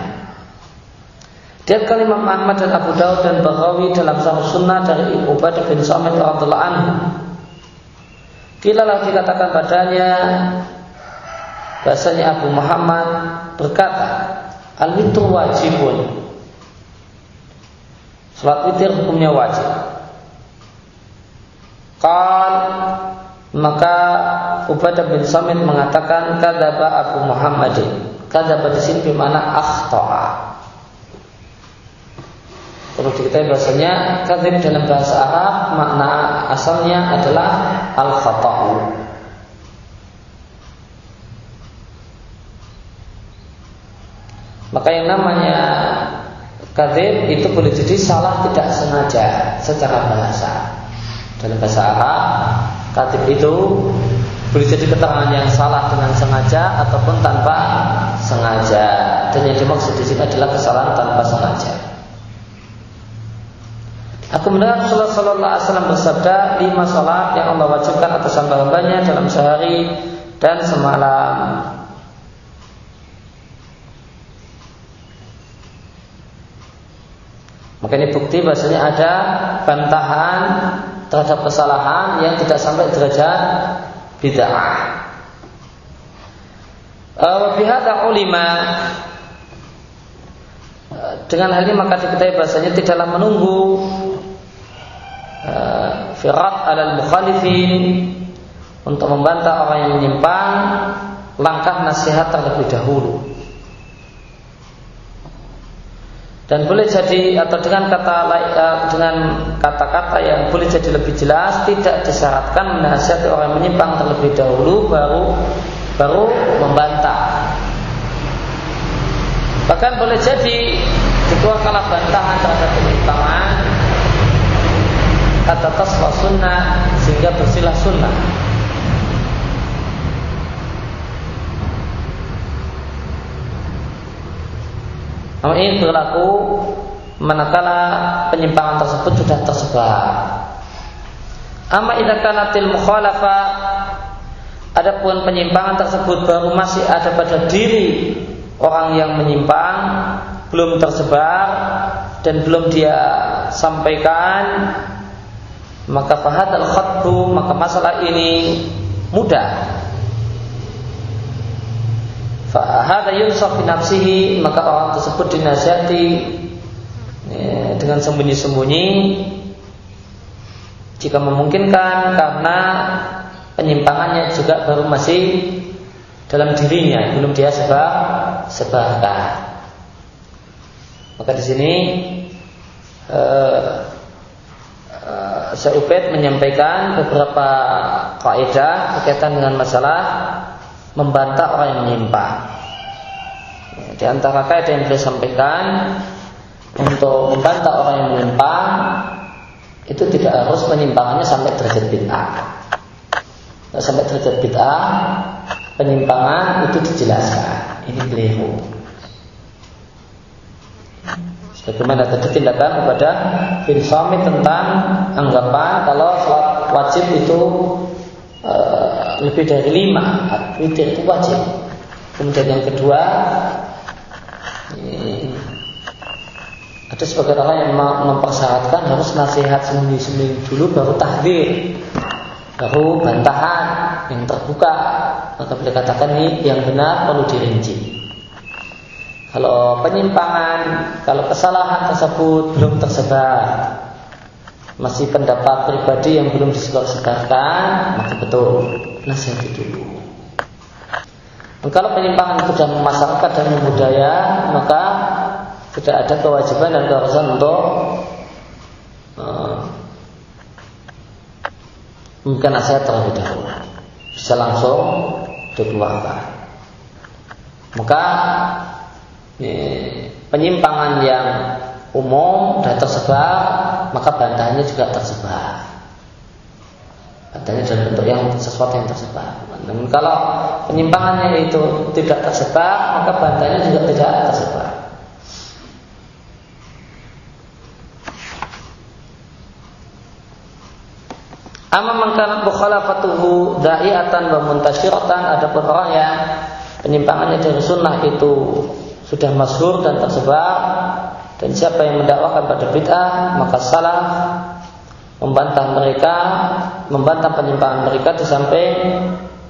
Speaker 1: dia kalimat Muhammad dan Abu Daud dan Baghawi dalam sahih sunnah dari Ubadah bin Samit radhiallahu anhu. Kilalah dikatakan padanya bahasanya Abu Muhammad berkata Al-witr wajibun. Salat witir hukumnya wajib. Qal maka Ubadah bin Samit mengatakan kadzaba Abu Muhammadin. Kadzaba di sini bermakna akhta'a. Perlu diketahui bahasanya kadzib dalam bahasa Arab makna asalnya adalah al-khata'u. Maka yang namanya kadib itu boleh jadi salah tidak sengaja secara bahasa. Dalam bahasa Arab, kadib itu boleh jadi keterangan yang salah dengan sengaja ataupun tanpa sengaja. Dan yang dimaksud di sini adalah kesalahan tanpa sengaja. Aku mendengar Rasulullah Sallallahu Alaihi Wasallam bersabda lima salat yang Allah wajibkan atas hamba-hambanya dalam sehari dan semalam. Maka ini bukti bahasanya ada bantahan terhadap kesalahan yang tidak sampai derajat bid'ah. Eh, Wabihata ulima eh, dengan hal ini maka diketahui bahasanya tidaklah menunggu uh, firat alal mukhalifin untuk membantah orang yang menyimpang langkah nasihat terlebih dahulu dan boleh jadi atau dengan kata eh, dengan kata-kata yang boleh jadi lebih jelas tidak disyaratkan menasihati orang menyimpang terlebih dahulu baru baru membantah. Bahkan boleh jadi dikeluarkanlah bantahan terhadap penyimpangan kata taswa sunnah sehingga bersilah sunnah Namun ini berlaku manakala penyimpangan tersebut sudah tersebar. Amma idza kanatil mukhalafa adapun penyimpangan tersebut baru masih ada pada diri orang yang menyimpang belum tersebar dan belum dia sampaikan maka fahadal khatbu maka masalah ini mudah Fahada yunsaf nafsihi maka orang tersebut dinasihati ya, dengan sembunyi-sembunyi. Jika memungkinkan karena penyimpangannya juga baru masih dalam dirinya belum dia sebar sebarkan maka di sini uh, uh, menyampaikan beberapa kaidah berkaitan dengan masalah membantah orang yang menyimpang. Ya, di antara kaidah yang beliau sampaikan untuk membantah orang yang menyimpang itu tidak harus penyimpangannya sampai derajat bid'ah. Sampai derajat bid'ah, penyimpangan itu dijelaskan. Ini keliru. Sebagaimana tadi tindakan kepada bin Suami tentang anggapan kalau wajib itu uh, lebih dari lima witir itu wajib. Kemudian yang kedua ada sebagian orang yang mempersyaratkan harus nasihat sembunyi-sembunyi dulu baru tahdir baru bantahan yang terbuka. Maka boleh katakan ini yang benar perlu dirinci. Kalau penyimpangan kalau kesalahan tersebut belum tersebar masih pendapat pribadi yang belum disebar-sebarkan, maka betul nasihati dulu. Kalau penyimpangan dalam masyarakat dan budaya, maka tidak ada kewajiban dan keharusan untuk uh, memberikan nasihat terlebih dahulu. Bisa langsung dikeluarkan. Maka eh, penyimpangan yang umum dan tersebar, maka bantahannya juga tersebar. Bantahannya dalam bentuk yang sesuatu yang tersebar. Namun kalau penyimpangannya itu tidak tersebar, maka bantahannya juga tidak tersebar. Amma mengkanat mukhalafatuhu da'iatan wa muntasyiratan adapun orang yang penyimpangannya dari sunnah itu sudah masyhur dan tersebar dan siapa yang mendakwakan pada bid'ah maka salah membantah mereka membantah penyimpangan mereka di samping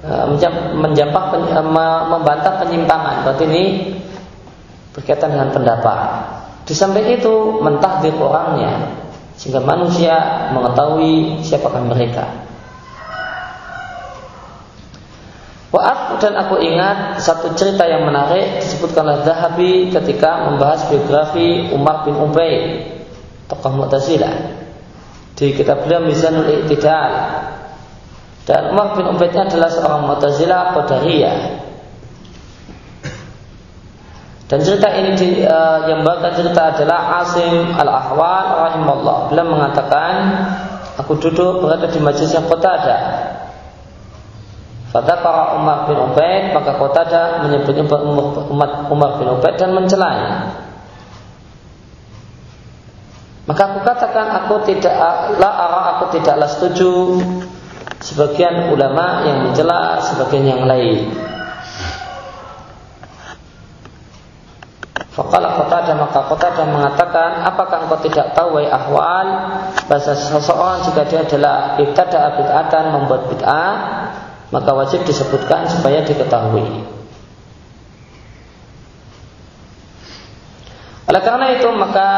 Speaker 1: uh, menjampak uh, membantah penyimpangan. Berarti ini berkaitan dengan pendapat. Di samping itu mentahdir orangnya sehingga manusia mengetahui siapakah mereka. Wa'af dan aku ingat satu cerita yang menarik disebutkan oleh Zahabi ketika membahas biografi Umar bin Ubay tokoh Mu'tazilah di kitab beliau Mizanul Iqtidal. Dan Umar bin Ubay adalah seorang Mu'tazilah Qadariyah. Dan cerita ini di, uh, yang baca cerita adalah Asim Al-Ahwal rahimahullah. Beliau mengatakan aku duduk berada di majlisnya Qatadah Fadakara Umar bin Ubaid maka Qatada menyebutnya umat Umar bin Ubaid dan mencelanya. Maka aku katakan aku tidak la arah aku tidaklah setuju sebagian ulama yang mencela sebagian yang lain. Fakala Qatada maka Qatada mengatakan apakah engkau tidak tahu wahai ahwal bahasa seseorang jika dia adalah ibtada bid'atan membuat bid'ah maka wajib disebutkan supaya diketahui. Oleh karena itu maka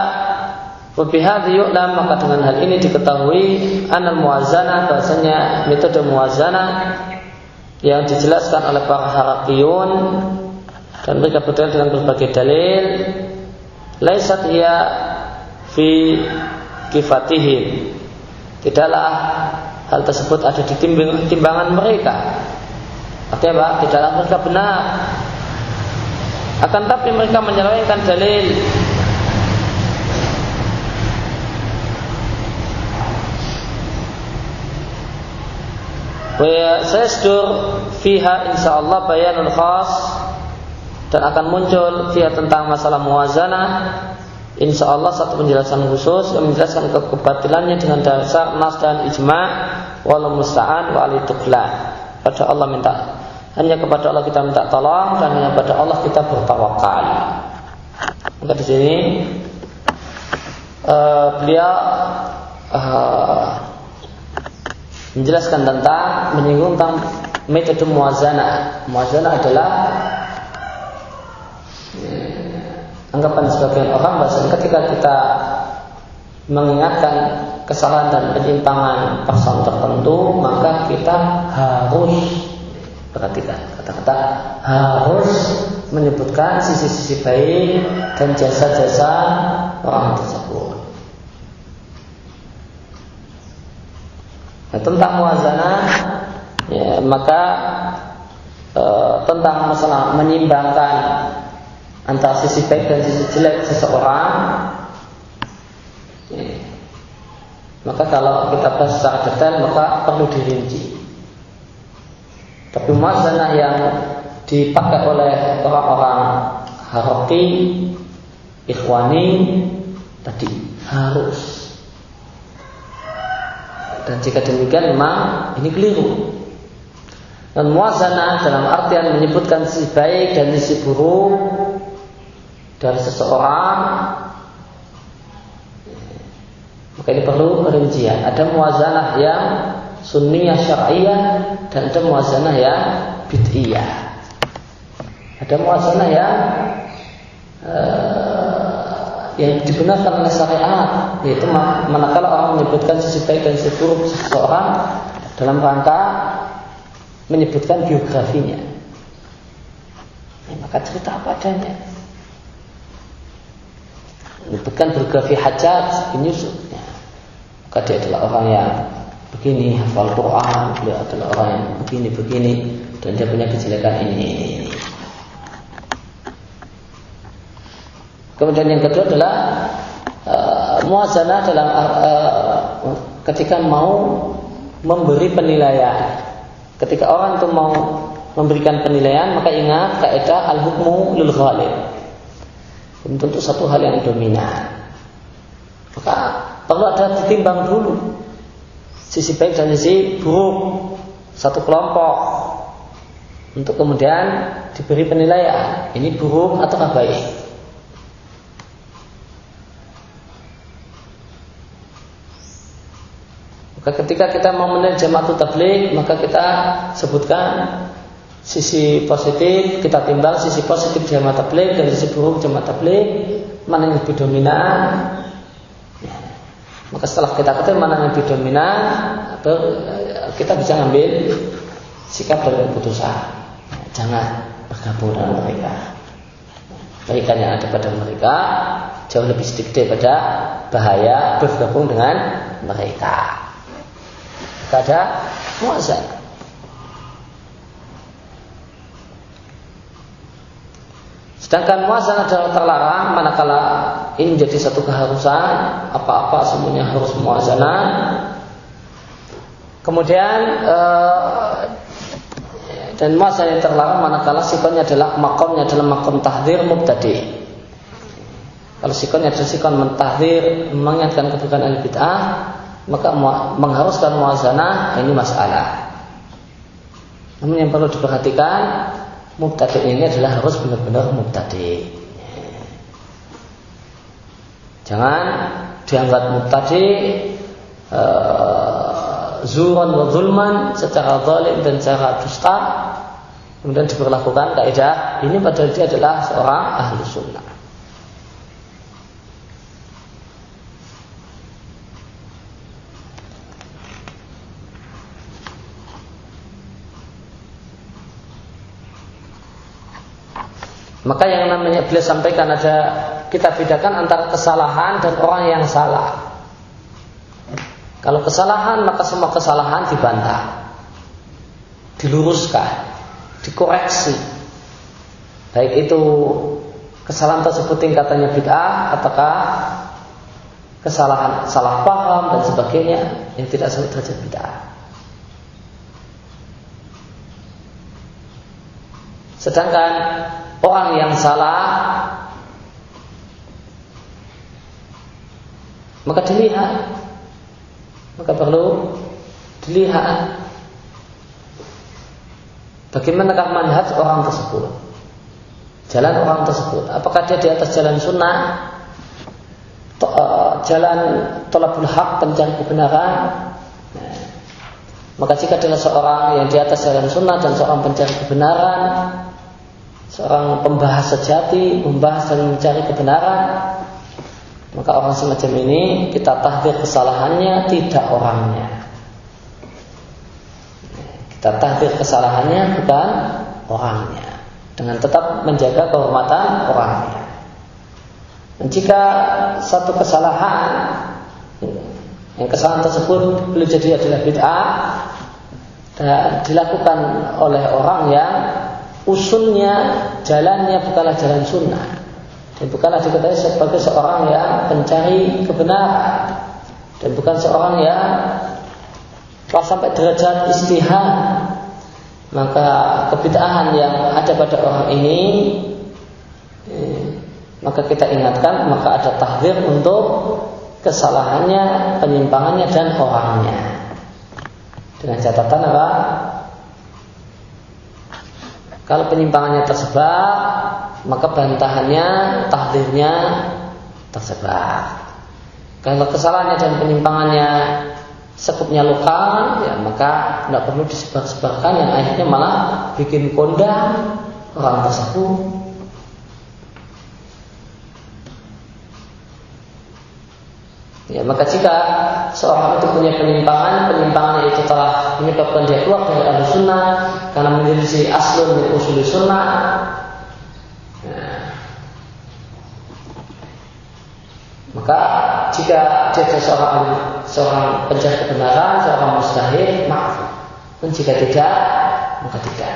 Speaker 1: Wabihadhi yu'lam maka dengan hal ini diketahui anal muwazanah bahasanya metode muwazanah yang dijelaskan oleh para harakiyun dan mereka berdalil dengan berbagai dalil laisat ia fi kifatihim tidaklah hal tersebut ada di timbangan mereka. Artinya apa? Tidaklah mereka benar. Akan tapi mereka menyelewengkan dalil sayasdur fiha insyaallah bayanul khas dan akan muncul fiha tentang masalah muwazanah Insya Allah satu penjelasan khusus yang menjelaskan kebatilannya dengan dasar nas dan ijma walau musta'an wa tukla. Pada Allah minta hanya kepada Allah kita minta tolong dan hanya kepada Allah kita bertawakal. Maka di sini uh, beliau uh, menjelaskan tentang menyinggung tentang metode muazana. Muazana adalah anggapan sebagian orang bahwa ketika kita mengingatkan kesalahan dan penyimpangan person tertentu maka kita harus perhatikan kata-kata harus menyebutkan sisi-sisi baik dan jasa-jasa orang tersebut. Nah, tentang muazanah ya, maka e, tentang masalah menyimbangkan antara sisi baik dan sisi jelek seseorang ya. maka kalau kita bahas secara detail maka perlu dirinci tapi mazanah yang dipakai oleh orang-orang haroki ikhwani tadi harus dan jika demikian memang ini keliru. Dan muazanah dalam artian menyebutkan sisi baik dan sisi buruk dari seseorang maka ini perlu rincian. Ada muazanah yang sunniyah syar'iyah dan ada muazanah yang bid'iyah. Ada muazanah yang uh, yang dibenarkan oleh syariat yaitu manakala orang menyebutkan sisi baik dan sisi buruk seseorang dalam rangka menyebutkan biografinya ya, maka cerita apa adanya menyebutkan biografi hajat bin Yusuf ya. maka dia adalah orang yang begini hafal Quran beliau adalah orang yang begini begini dan dia punya kejelekan ini. Kemudian yang kedua adalah uh, muazanah dalam uh, ketika mau memberi penilaian. Ketika orang itu mau memberikan penilaian, maka ingat kaidah al-hukmu lil ghalib. Tentu satu hal yang dominan. Maka perlu ada ditimbang dulu sisi baik dan sisi buruk satu kelompok untuk kemudian diberi penilaian ini buruk atau baik. Maka ketika kita mau menilai jamaah tabligh, maka kita sebutkan sisi positif, kita timbang sisi positif jamaah tabligh dan sisi buruk jamaah tabligh, mana yang lebih dominan. Ya. Maka setelah kita ketahui mana yang lebih dominan, kita bisa ngambil sikap dan keputusan. Jangan bergabung dengan mereka. Kebaikan yang ada pada mereka jauh lebih sedikit daripada bahaya bergabung dengan mereka pada muazan. Sedangkan muazan adalah terlarang manakala ini menjadi satu keharusan, apa-apa semuanya harus muazanah. Kemudian eh, dan muazan yang terlarang manakala sikonnya adalah makomnya adalah makom tahdir mubtadi. Kalau sikonnya adalah sikon mentahdir mengingatkan keburukan al bid'ah, maka mengharuskan muazanah ini masalah. Namun yang perlu diperhatikan mubtadi ini adalah harus benar-benar mubtadi. Jangan dianggap mubtadi uh, zuran wa zulman secara zalim dan secara dusta kemudian diperlakukan kaidah ini padahal dia adalah seorang ahli sunnah. Maka yang namanya beliau sampaikan ada kita bedakan antara kesalahan dan orang yang salah. Kalau kesalahan maka semua kesalahan dibantah, diluruskan, dikoreksi. Baik itu kesalahan tersebut tingkatannya bid'ah ataukah kesalahan salah paham dan sebagainya yang tidak sampai derajat bid'ah. Sedangkan orang yang salah maka dilihat. Maka perlu dilihat. Bagaimanakah manhaj orang tersebut? Jalan orang tersebut. Apakah dia di atas jalan sunnah? To, uh, jalan tolabul hak pencari kebenaran? Nah, maka jika adalah seorang yang di atas jalan sunnah dan seorang pencari kebenaran seorang pembahas sejati, membahas dan mencari kebenaran, maka orang semacam ini kita tahdir kesalahannya tidak orangnya. Kita tahdir kesalahannya bukan orangnya. Dengan tetap menjaga kehormatan orangnya. Dan jika satu kesalahan yang kesalahan tersebut boleh jadi adalah bid'ah dilakukan oleh orang yang usulnya jalannya bukanlah jalan sunnah dan bukanlah diketahui sebagai seorang yang pencari kebenaran dan bukan seorang yang telah sampai derajat istihad maka kebid'ahan yang ada pada orang ini eh, maka kita ingatkan maka ada tahdir untuk kesalahannya, penyimpangannya dan orangnya. Dengan catatan apa? Kalau penyimpangannya tersebar, maka bantahannya, tahdirnya tersebar. Kalau kesalahannya dan penyimpangannya sekupnya lokal, ya maka tidak perlu disebar-sebarkan yang akhirnya malah bikin kondang orang tersebut. Ya, maka jika seorang itu punya penyimpangan, penyimpangan itu telah menyebabkan dia keluar dari ahlu sunnah karena menjadi aslun min usul sunnah. Ya. Maka jika dia seorang seorang pencari kebenaran, seorang mustahil, maaf. Dan jika tidak, maka tidak.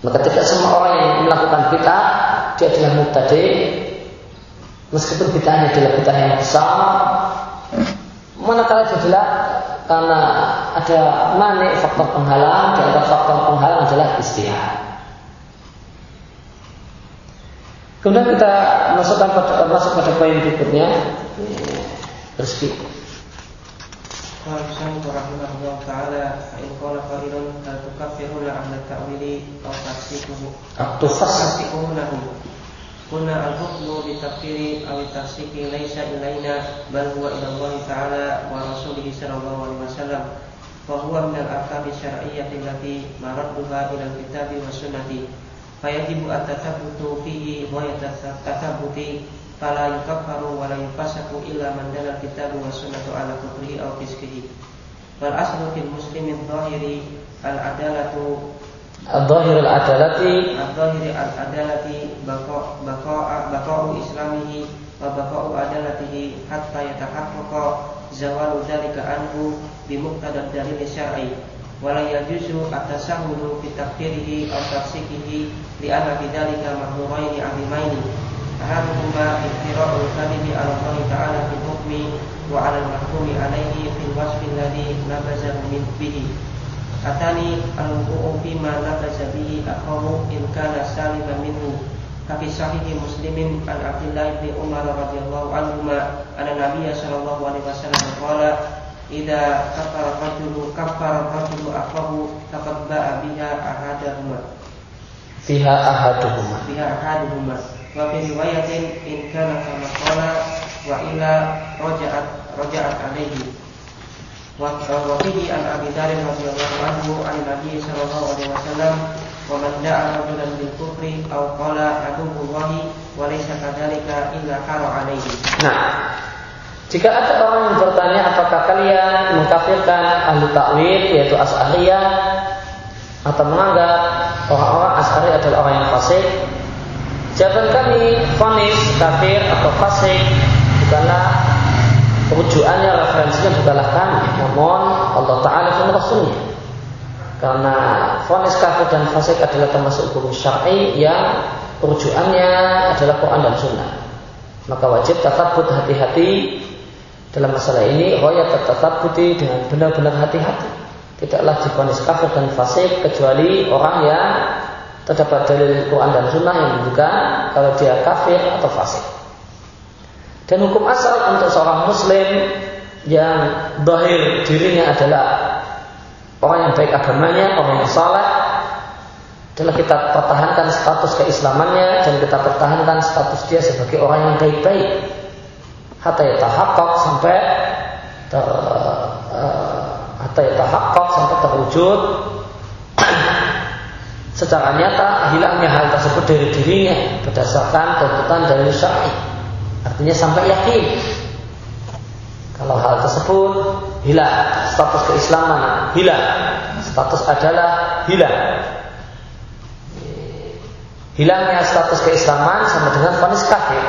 Speaker 1: Maka tidak semua orang yang melakukan bid'ah dia adalah mubtadi Meskipun bid'ahnya adalah bid'ah yang besar, manakala dia adalah karena ada manik faktor penghalang, di antara faktor penghalang adalah istihad. Kemudian kita masukkan pada, masuk pada poin berikutnya rezeki.
Speaker 6: قال المصنف رحمه الله تعالى فإن قال قائل هل تكفرون أهل التأويل أو تفسقه
Speaker 1: أو
Speaker 6: Kuna al-hukmu bi takfiri aw tasdiki laisa ilaina bal huwa ila Allah taala wa rasulih sallallahu alaihi wasallam fa huwa min al-ahkam syar'iyyah allati maradduha ila al-kitabi wa sunnati. Fayajibu at-tathabbutu fihi wa yatathabbuti fala yukaffaru wa la yufasaku illa man dalla al-kitabu wa sunnatu ala kufrihi aw
Speaker 1: fiskihi wal
Speaker 6: aslu fil muslimin dhahiri al-adalatu Al-Dhahir al-Adalati. Al-Dhahir al-Adalati Baka'u islamihi Wa baka'u adalatihi Hatta yatahakkaka Zawalu dalika anhu Bimuktadab dalil syar'i. Wala juzu atasahulu Fitakhirihi al-Tafsikihi Li'ana bidalika mahmuraini azimaini Ahaduhuma iftira'u Kalibi Al-Allah ta'ala Fil hukmi wa al-mahkumi alaihi Fil wasfi ladhi nabazahu min bihi. Atani al-wuku'u bima nafasa bihi akhamu in kana salima minhu. Sahihi muslimin an abdillah ibn Umar radiyallahu anhuma Anna nabiya sallallahu alaihi wasallam Kala Ida kafar rajulu kafar rajulu akhahu Fakat ba'a biha ahadahuma Fiha ahaduhuma.
Speaker 1: Fiha ahaduhuma.
Speaker 6: Wa fi riwayatin in kana kama kala Wa ila roja'at roja'at alaihi. وفيه عن أبي ذر رضي الله عنه عن النبي صلى الله عليه وسلم ومن دعا رجلا بالكفر أو قال عدو الله وليس كذلك إلا حار عليه
Speaker 1: Nah, jika ada orang yang bertanya apakah kalian mengkafirkan ahli takwil yaitu as'ariyah atau menganggap orang-orang as'ari adalah orang yang fasik, jawaban kami fonis kafir atau fasik bukanlah rujukannya referensinya bukanlah kami, namun Allah Taala dan Rasulnya. Karena fonis kafir dan fasik adalah termasuk hukum syar'i yang rujukannya adalah Quran dan Sunnah. Maka wajib tetap hati-hati dalam masalah ini. Roya tetap putih dengan benar-benar hati-hati. Tidaklah difonis kafir dan fasik kecuali orang yang terdapat dalil Quran dan Sunnah yang menunjukkan kalau dia kafir atau fasik. Dan hukum asal untuk seorang muslim yang bahir dirinya adalah orang yang baik agamanya, orang yang saleh adalah kita pertahankan status keislamannya dan kita pertahankan status dia sebagai orang yang baik-baik. Hatta yatahaqqaq sampai ter uh, hatta yatahaqqaq sampai terwujud. Secara nyata hilangnya hal tersebut dari dirinya berdasarkan tuntutan dari syar'i artinya sampai yakin. Kalau hal tersebut hilang status keislaman hilang status adalah hilang. Hilangnya status keislaman sama dengan vonis kafir.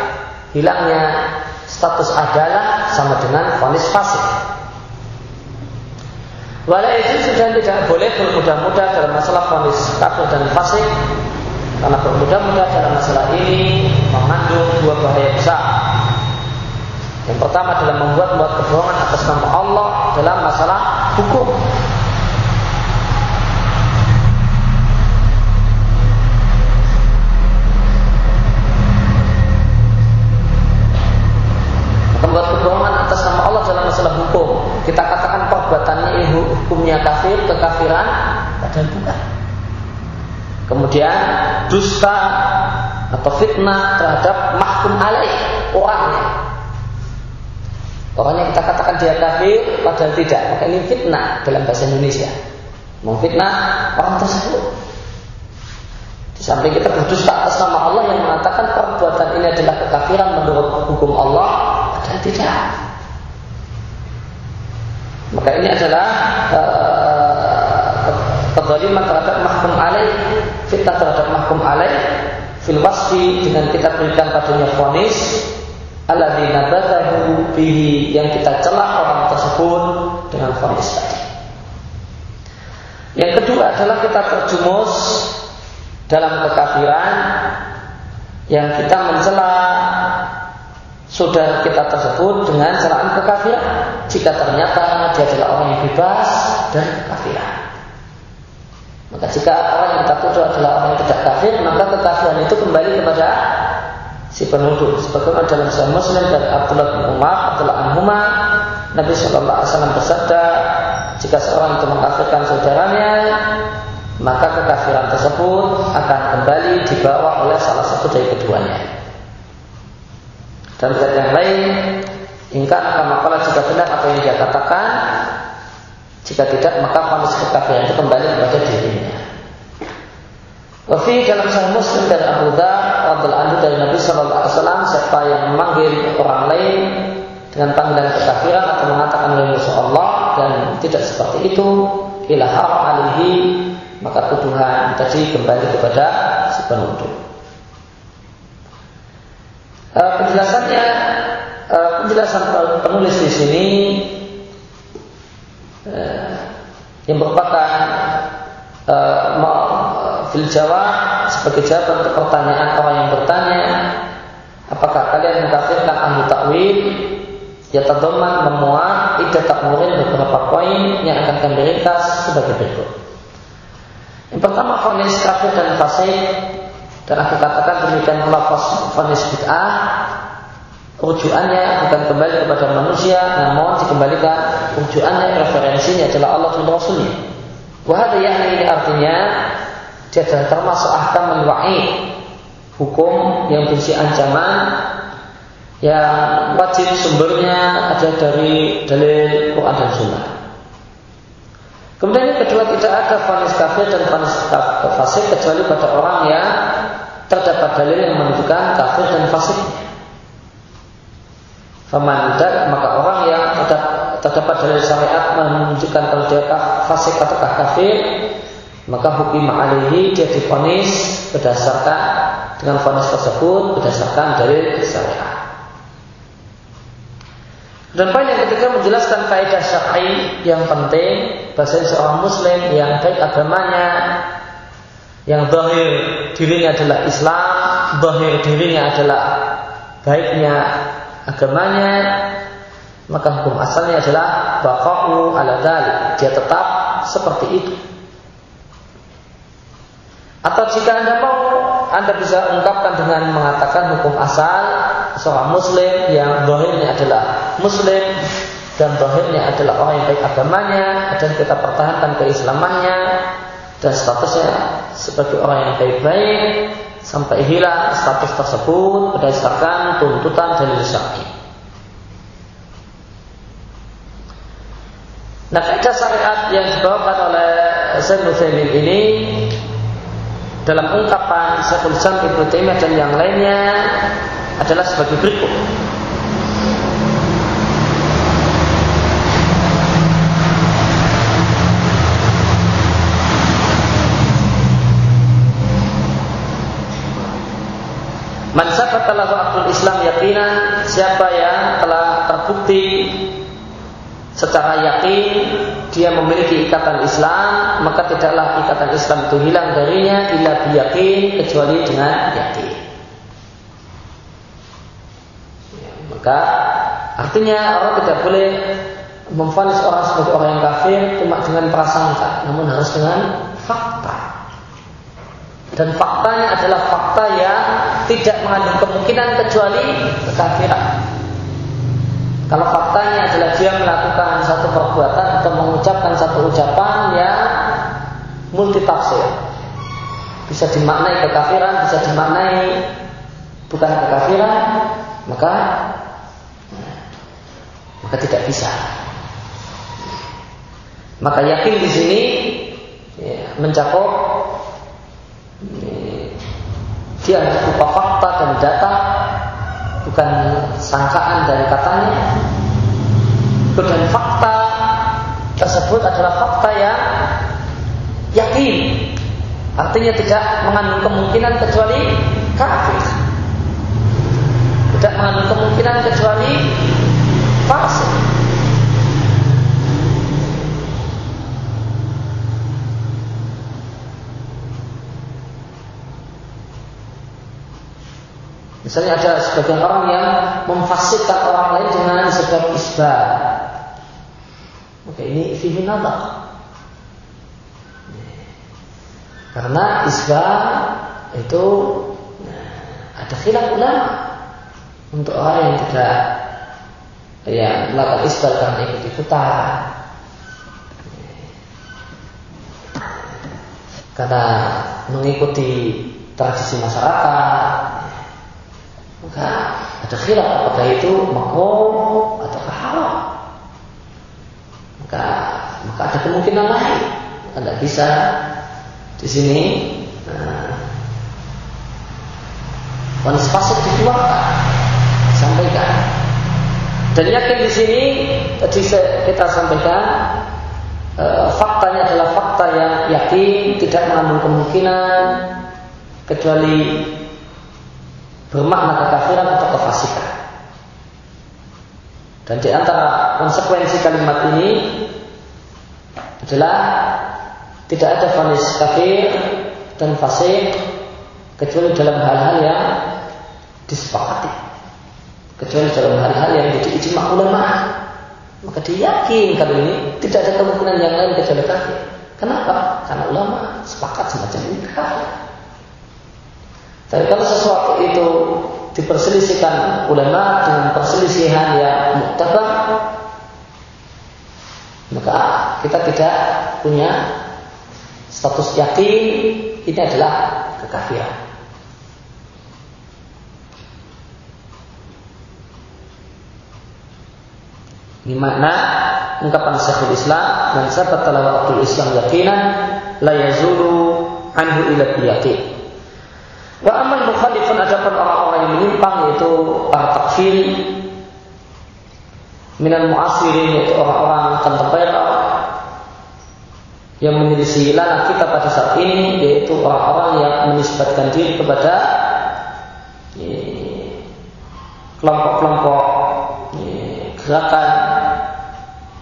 Speaker 1: Hilangnya status adalah sama dengan vonis fasik. Walau itu sudah tidak boleh bermudah-mudah dalam masalah vonis kafir dan fasik. Karena bermudah-mudah dalam masalah ini mengandung dua bahaya besar. Yang pertama adalah membuat-buat kebohongan atas nama Allah dalam masalah hukum. Membuat kebohongan atas nama Allah dalam masalah hukum. Kita katakan perbuatannya ini hukumnya kafir, kekafiran, padahal bukan. Kemudian dusta atau fitnah terhadap mahkum alaih orangnya. Orang yang kita katakan dia kafir padahal tidak, maka ini fitnah dalam bahasa Indonesia. Memfitnah orang tersebut. Sampai kita berdusta atas nama Allah yang mengatakan perbuatan ini adalah kekafiran menurut hukum Allah dan tidak. Maka ini adalah uh, kezaliman terhadap mahkum alaih, fitnah terhadap mahkum alaih, fil wasfi dengan kita berikan padanya fonis alladzi nabatahu bihi yang kita celah orang tersebut dengan fonis tadi. Yang kedua adalah kita terjumus dalam kekafiran yang kita mencela saudara kita tersebut dengan celaan kekafiran jika ternyata dia adalah orang yang bebas dan kekafiran. Maka jika orang yang kita tuduh adalah orang yang tidak kafir, maka kekafiran itu kembali kepada si penuduh. Sebagaimana dalam Sahih Muslim dari Abdullah bin Umar, Abdullah Umar, Nabi Shallallahu Alaihi Wasallam bersabda, jika seorang itu mengkafirkan saudaranya, maka kekafiran tersebut akan kembali dibawa oleh salah satu dari keduanya. Dan zat yang lain, ingkar akan makalah jika benar apa yang dia katakan, jika tidak maka fonis kekafiran itu kembali kepada dirinya. Wafi dalam Sahih Muslim dari Abu Dhar radhiallahu anhu dari Nabi Shallallahu Alaihi Wasallam siapa yang memanggil orang lain dengan panggilan kekafiran atau mengatakan musuh Allah dan tidak seperti itu ilah alihi maka tuduhan tadi kembali kepada si penuduh. E, penjelasannya, e, penjelasan penulis di sini e, yang merupakan e, fil jawab sebagai jawaban untuk pertanyaan orang yang bertanya apakah kalian mengkafirkan ahli takwil? Ya tadoman memuat ide takmurin beberapa poin yang akan kami ringkas sebagai berikut. Yang pertama fonis kafir dan fasik. Dan aku katakan demikian pula fonis bid'ah. Rujukannya bukan kembali kepada manusia namun dikembalikan rujukannya referensinya adalah Allah dan Rasulnya. Wahada yakni ini artinya dia adalah termasuk ahkam menwa'i hukum yang berisi ancaman yang wajib sumbernya ada dari dalil Quran dan Sunnah Kemudian yang kedua tidak ada fanis kafir dan fanis fasik kecuali pada orang yang terdapat dalil yang menunjukkan kafir dan fasiknya. Famandak maka orang yang terdapat dalil syariat menunjukkan kalau dia fasik atau kafir maka hukum alihi dia difonis berdasarkan dengan fonis tersebut berdasarkan dalil syariat. Dan poin yang ketiga menjelaskan kaidah syar'i yang penting bahasa seorang muslim yang baik agamanya yang zahir dirinya adalah Islam, zahir dirinya adalah baiknya agamanya, maka hukum asalnya adalah baqa'u ala dalik. Dia tetap seperti itu. Atau jika Anda mau, Anda bisa ungkapkan dengan mengatakan hukum asal seorang muslim yang zahirnya adalah muslim dan zahirnya adalah orang yang baik agamanya dan kita pertahankan keislamannya dan statusnya sebagai orang yang baik-baik sampai hilang status tersebut berdasarkan tuntutan dari syar'i. Nah, kaidah syariat yang dibawakan oleh Syekh ini dalam ungkapan Syekhul Islam Ibnu Taimiyah dan yang lainnya adalah sebagai berikut. Man sabata lahu Islam yakinan siapa yang telah terbukti secara yakin dia memiliki ikatan Islam maka tidaklah ikatan Islam itu hilang darinya illa biyakin kecuali dengan yakin Maka artinya orang tidak boleh memfonis orang sebagai orang yang kafir cuma dengan prasangka, namun harus dengan fakta. Dan faktanya adalah fakta yang tidak mengandung kemungkinan kecuali kekafiran. Kalau faktanya adalah dia melakukan satu perbuatan atau mengucapkan satu ucapan yang multitafsir, bisa dimaknai kekafiran, bisa dimaknai bukan kekafiran, maka maka tidak bisa. Maka yakin di sini ya, mencakup ya, dia berupa fakta dan data bukan sangkaan dari katanya dan fakta tersebut adalah fakta yang yakin. Artinya tidak mengandung kemungkinan kecuali kafir. Tidak mengandung kemungkinan kecuali fasik. Misalnya ada sebagian orang yang memfasikkan orang lain dengan sebab isbah. Maka ini fihi nazar. Karena isbah itu ada khilaf ulama untuk orang yang tidak yang melakukan isbah karena ikut-ikutan. Karena mengikuti tradisi masyarakat, maka ada khilaf apakah itu makruh atau haram. Maka maka ada kemungkinan lain. Anda bisa di sini Wanis fasik dikeluarkan Sampaikan Dan yakin di sini Tadi kita sampaikan e, Faktanya adalah fakta yang yakin Tidak mengandung kemungkinan Kecuali bermakna kekafiran atau kefasikan. Dan di antara konsekuensi kalimat ini adalah tidak ada vonis kafir dan fasik kecuali dalam hal-hal yang disepakati. Kecuali dalam hal-hal yang jadi ijma ulama. Maka dia kalau ini tidak ada kemungkinan yang lain kecuali kafir. Kenapa? Karena ulama sepakat semacam ini kafir. Tapi kalau sesuatu itu diperselisihkan ulama dengan perselisihan yang muktabar, maka kita tidak punya status yakin ini adalah kekafiran. Ini makna ungkapan Syekhul Islam dan sahabat waktu Islam yakinan la yazulu anhu ila yakin. Wa amal mukhalifun adapun orang-orang yang menyimpang yaitu para takfir minal muasirin yaitu orang-orang kontemporer yang menyelisih lana kita pada saat ini yaitu orang-orang yang menisbatkan diri kepada kelompok-kelompok gerakan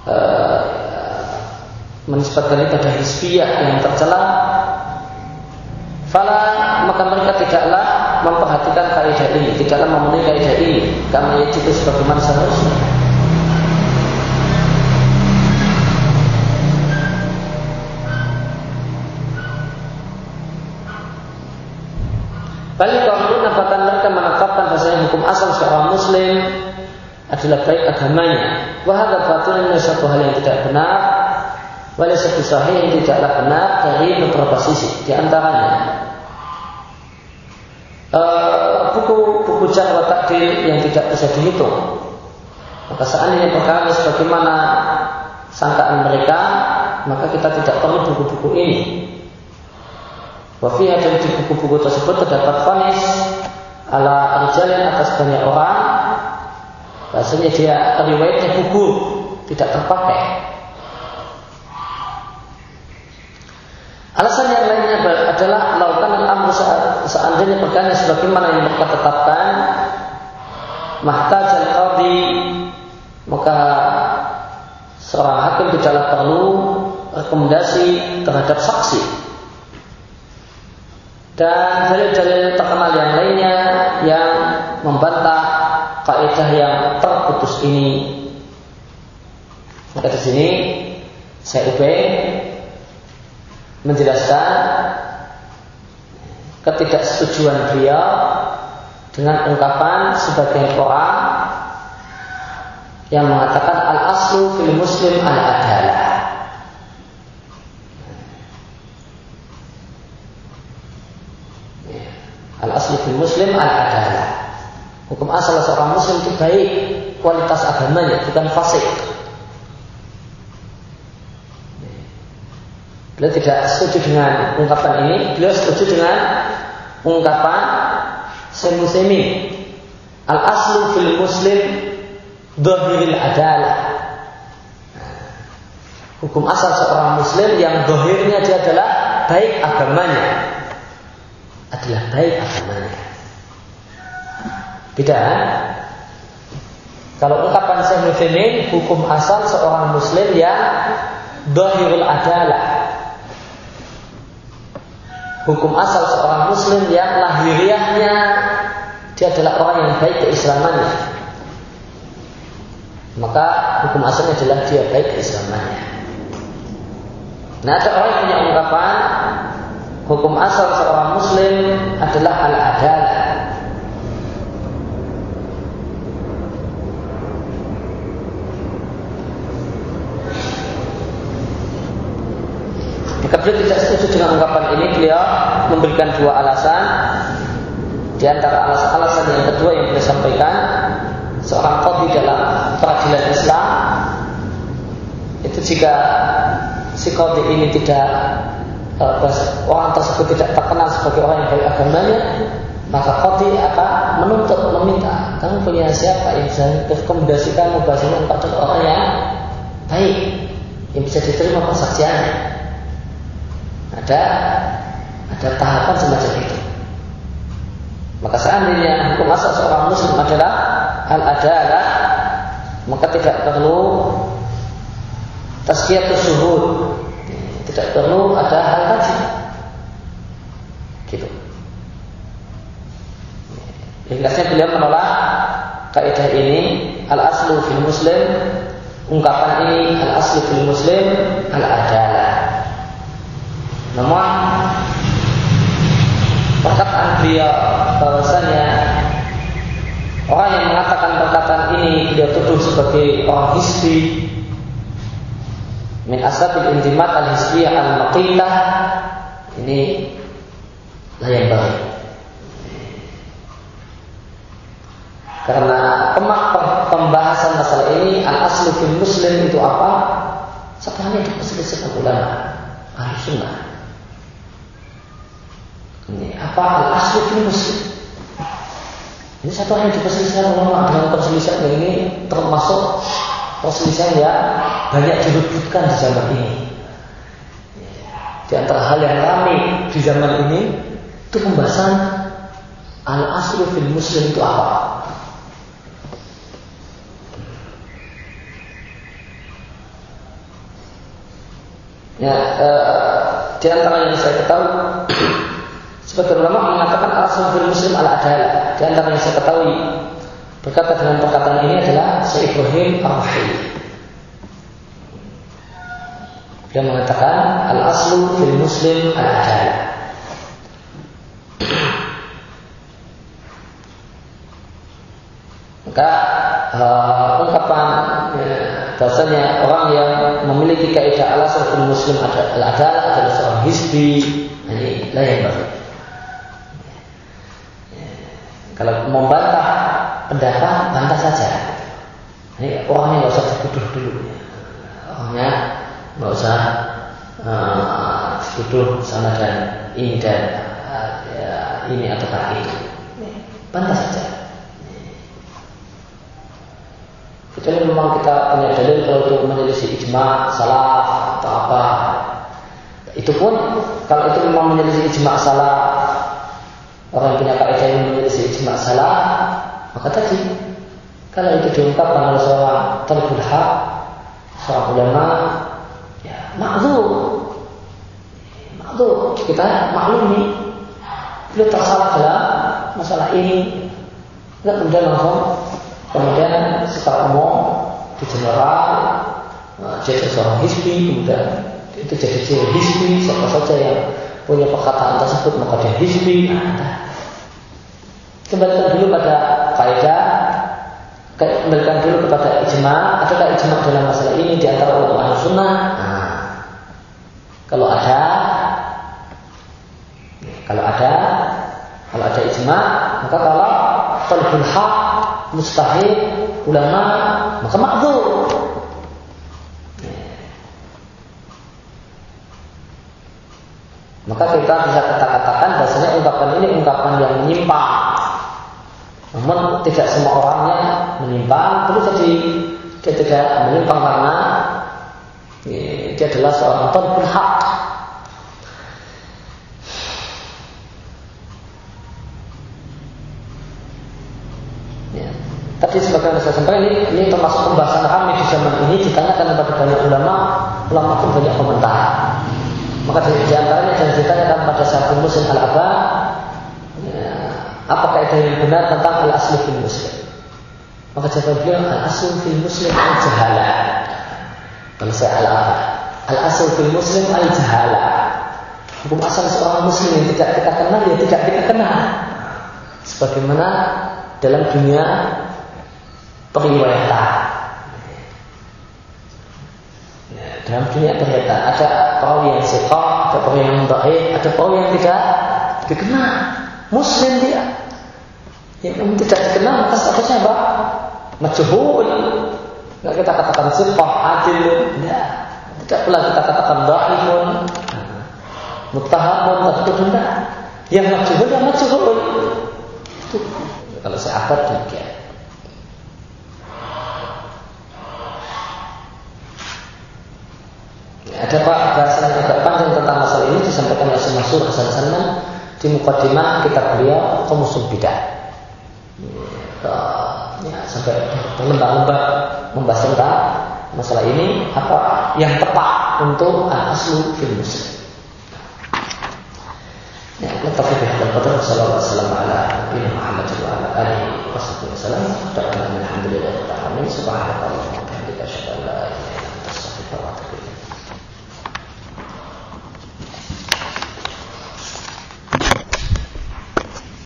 Speaker 1: uh, menisbatkan diri pada hizbiyah yang tercela. Fala maka mereka tidaklah memperhatikan kaidah ini, tidaklah memenuhi kaidah ini. Kami itu sebagaimana seharusnya. Balik kalau nafatan mereka menetapkan bahasanya hukum asal seorang muslim adalah baik agamanya. Wahada batun ini satu hal yang tidak benar Wali satu sahih yang tidaklah benar dari beberapa sisi. Di antaranya buku-buku uh, cara takdir yang tidak bisa dihitung. Maka seandainya perkara sebagaimana sangkaan mereka, maka kita tidak perlu buku-buku ini. Wafiyah dan di buku-buku tersebut terdapat fonis ala arjalin atas banyak orang. Bahasanya dia riwayatnya buku tidak terpakai. Alasan yang lainnya adalah melakukan amru seandainya perkara sebagaimana yang mereka tetapkan mahtaj qadi maka seorang hakim tidaklah perlu rekomendasi terhadap saksi dan dalil-dalil terkenal yang lainnya yang membantah kaidah yang terputus ini. Maka di sini saya ubah menjelaskan ketidaksetujuan beliau dengan ungkapan sebagian orang yang mengatakan al aslu fil muslim al adalah al aslu fil muslim al adalah hukum asal seorang muslim itu baik kualitas agamanya bukan fasik. Beliau tidak setuju dengan ungkapan ini, beliau setuju dengan ungkapan Semuslimin al aslu fil muslim dohiril adalah. Hukum asal seorang muslim yang dohirnya dia adalah baik agamanya. Adalah baik agamanya. Beda kalau ungkapan Syekh hukum asal seorang muslim yang dohirul adalah hukum asal seorang muslim yang lahiriahnya dia adalah orang yang baik keislamannya. Maka hukum asalnya adalah dia baik keislamannya. Nah ada orang yang punya ungkapan hukum asal seorang muslim adalah al-adalah Maka beliau tidak setuju dengan ungkapan ini. Beliau memberikan dua alasan. Di antara alasan-alasan yang kedua yang beliau sampaikan, seorang qadhi dalam peradilan Islam itu jika si qadhi ini tidak uh, orang tersebut tidak terkenal sebagai orang yang baik agamanya, maka qadhi akan menuntut meminta kamu punya siapa yang bisa merekomendasikan bahasanya pada orang yang baik yang bisa diterima persaksiannya ada ada tahapan semacam itu. Maka seandainya hukum asal seorang muslim adalah hal adalah maka tidak perlu tazkiyah suhud. Tidak perlu ada hal kaji. Gitu. Ringkasnya beliau menolak kaidah ini al aslu fil muslim ungkapan ini al aslu fil muslim al adalah namun perkataan beliau bahwasanya orang yang mengatakan perkataan ini dia tuduh sebagai orang hisbi min asabil intimat al hisbiyah al maqitah ini layak baik karena kemak pembahasan masalah ini al aslu muslim itu apa? Setelahnya diperselisihkan ulama ahli sunnah ini apa al aslu fil muslim? Ini satu hal yang diperselisihkan ulama dengan perselisihan ini termasuk perselisihan yang banyak diributkan di zaman ini. Di antara hal yang ramai di zaman ini itu pembahasan al aslu fil muslim itu apa? Ya, eh, di antara yang saya ketahui Sebagian ulama mengatakan asal fil muslim al adalah. Di antara yang saya ketahui berkata dengan perkataan ini adalah Syekh Ibrahim Ar-Rahim. Dia mengatakan al aslu fil muslim al adalah. Maka uh, ungkapan ya, bahasanya orang yang memiliki kaidah alasan fil muslim al adalah adalah seorang hisbi ini lain banget. Kalau membantah pendapat, bantah saja. Ini orangnya nggak usah dituduh dulu. Orangnya nggak usah uh, dituduh sana dan ini dan uh, ya, ini atau itu. Bantah saja. Kecuali memang kita punya dalil kalau untuk menyelisih ijma, salah atau apa. Itu pun kalau itu memang menyelisih ijma salah orang punya kaidah yang menyelisih ijma salah, maka tadi kalau itu diungkapkan oleh seorang talibul haq, seorang ulama, ya maklum, maklum kita maklumi beliau tersalah dalam masalah ini, nggak kemudian langsung kemudian secara umum di general nah, jadi seorang hisbi kemudian itu jadi ciri hisbi siapa saja yang punya perkataan tersebut maka dia hisbi nah, kembalikan dulu pada kaidah kembalikan dulu kepada ijma. Adakah ijma dalam masalah ini di antara ulama sunnah? Nah, kalau ada kalau ada kalau ada ijma maka kalau talbul mustahil ulama maka makdur maka kita bisa kata-katakan bahasanya ungkapan ini ungkapan yang menyimpang Namun tidak semua orangnya menyimpang, perlu jadi dia tidak menyimpang karena dia adalah seorang talibul hak. Ya. Tadi sebagai saya sampaikan ini, ini termasuk pembahasan kami di zaman ini ditanyakan kepada banyak ulama, ulama pun banyak komentar. Maka di, antaranya jangan ditanyakan pada satu muslim al-aba ya, apa kaidah yang benar tentang al-asli fil muslim. Maka jawab beliau al-asli fil muslim al-jahala. Kalau saya al-aba. Al-asli fil muslim al-jahala. Hukum asal seorang muslim yang tidak kita kenal ya tidak kita kenal. Sebagaimana dalam dunia periwayatan. Ya, dalam dunia periwayatan ada perawi yang sekor, ada perawi yang baik, ada perawi yang tidak dikenal. Muslim dia. Yang tidak dikenal maka statusnya apa? Majhul. Enggak kita katakan sifah, adil. Tidak. Tidak pula kita katakan dhaifun. Muttahamun tentu tidak. Yang majhul yang majhul. Itu kalau sahabat demikian. Ada pak bahasan yang agak panjang tentang masalah ini disampaikan oleh Masyur Hasan Salman di mukadimah kitab beliau Komusul Bidah. Ya, ya, sampai berlembab-lembab membahas tentang masalah ini apa yang tepat untuk aslu fil muslim. Bihadal qadar sallallahu alaihi wasallam ala nabiyina Muhammad wa ala alihi wa sahbihi wasallam. Alhamdulillah rabbil alamin. Subhanallah.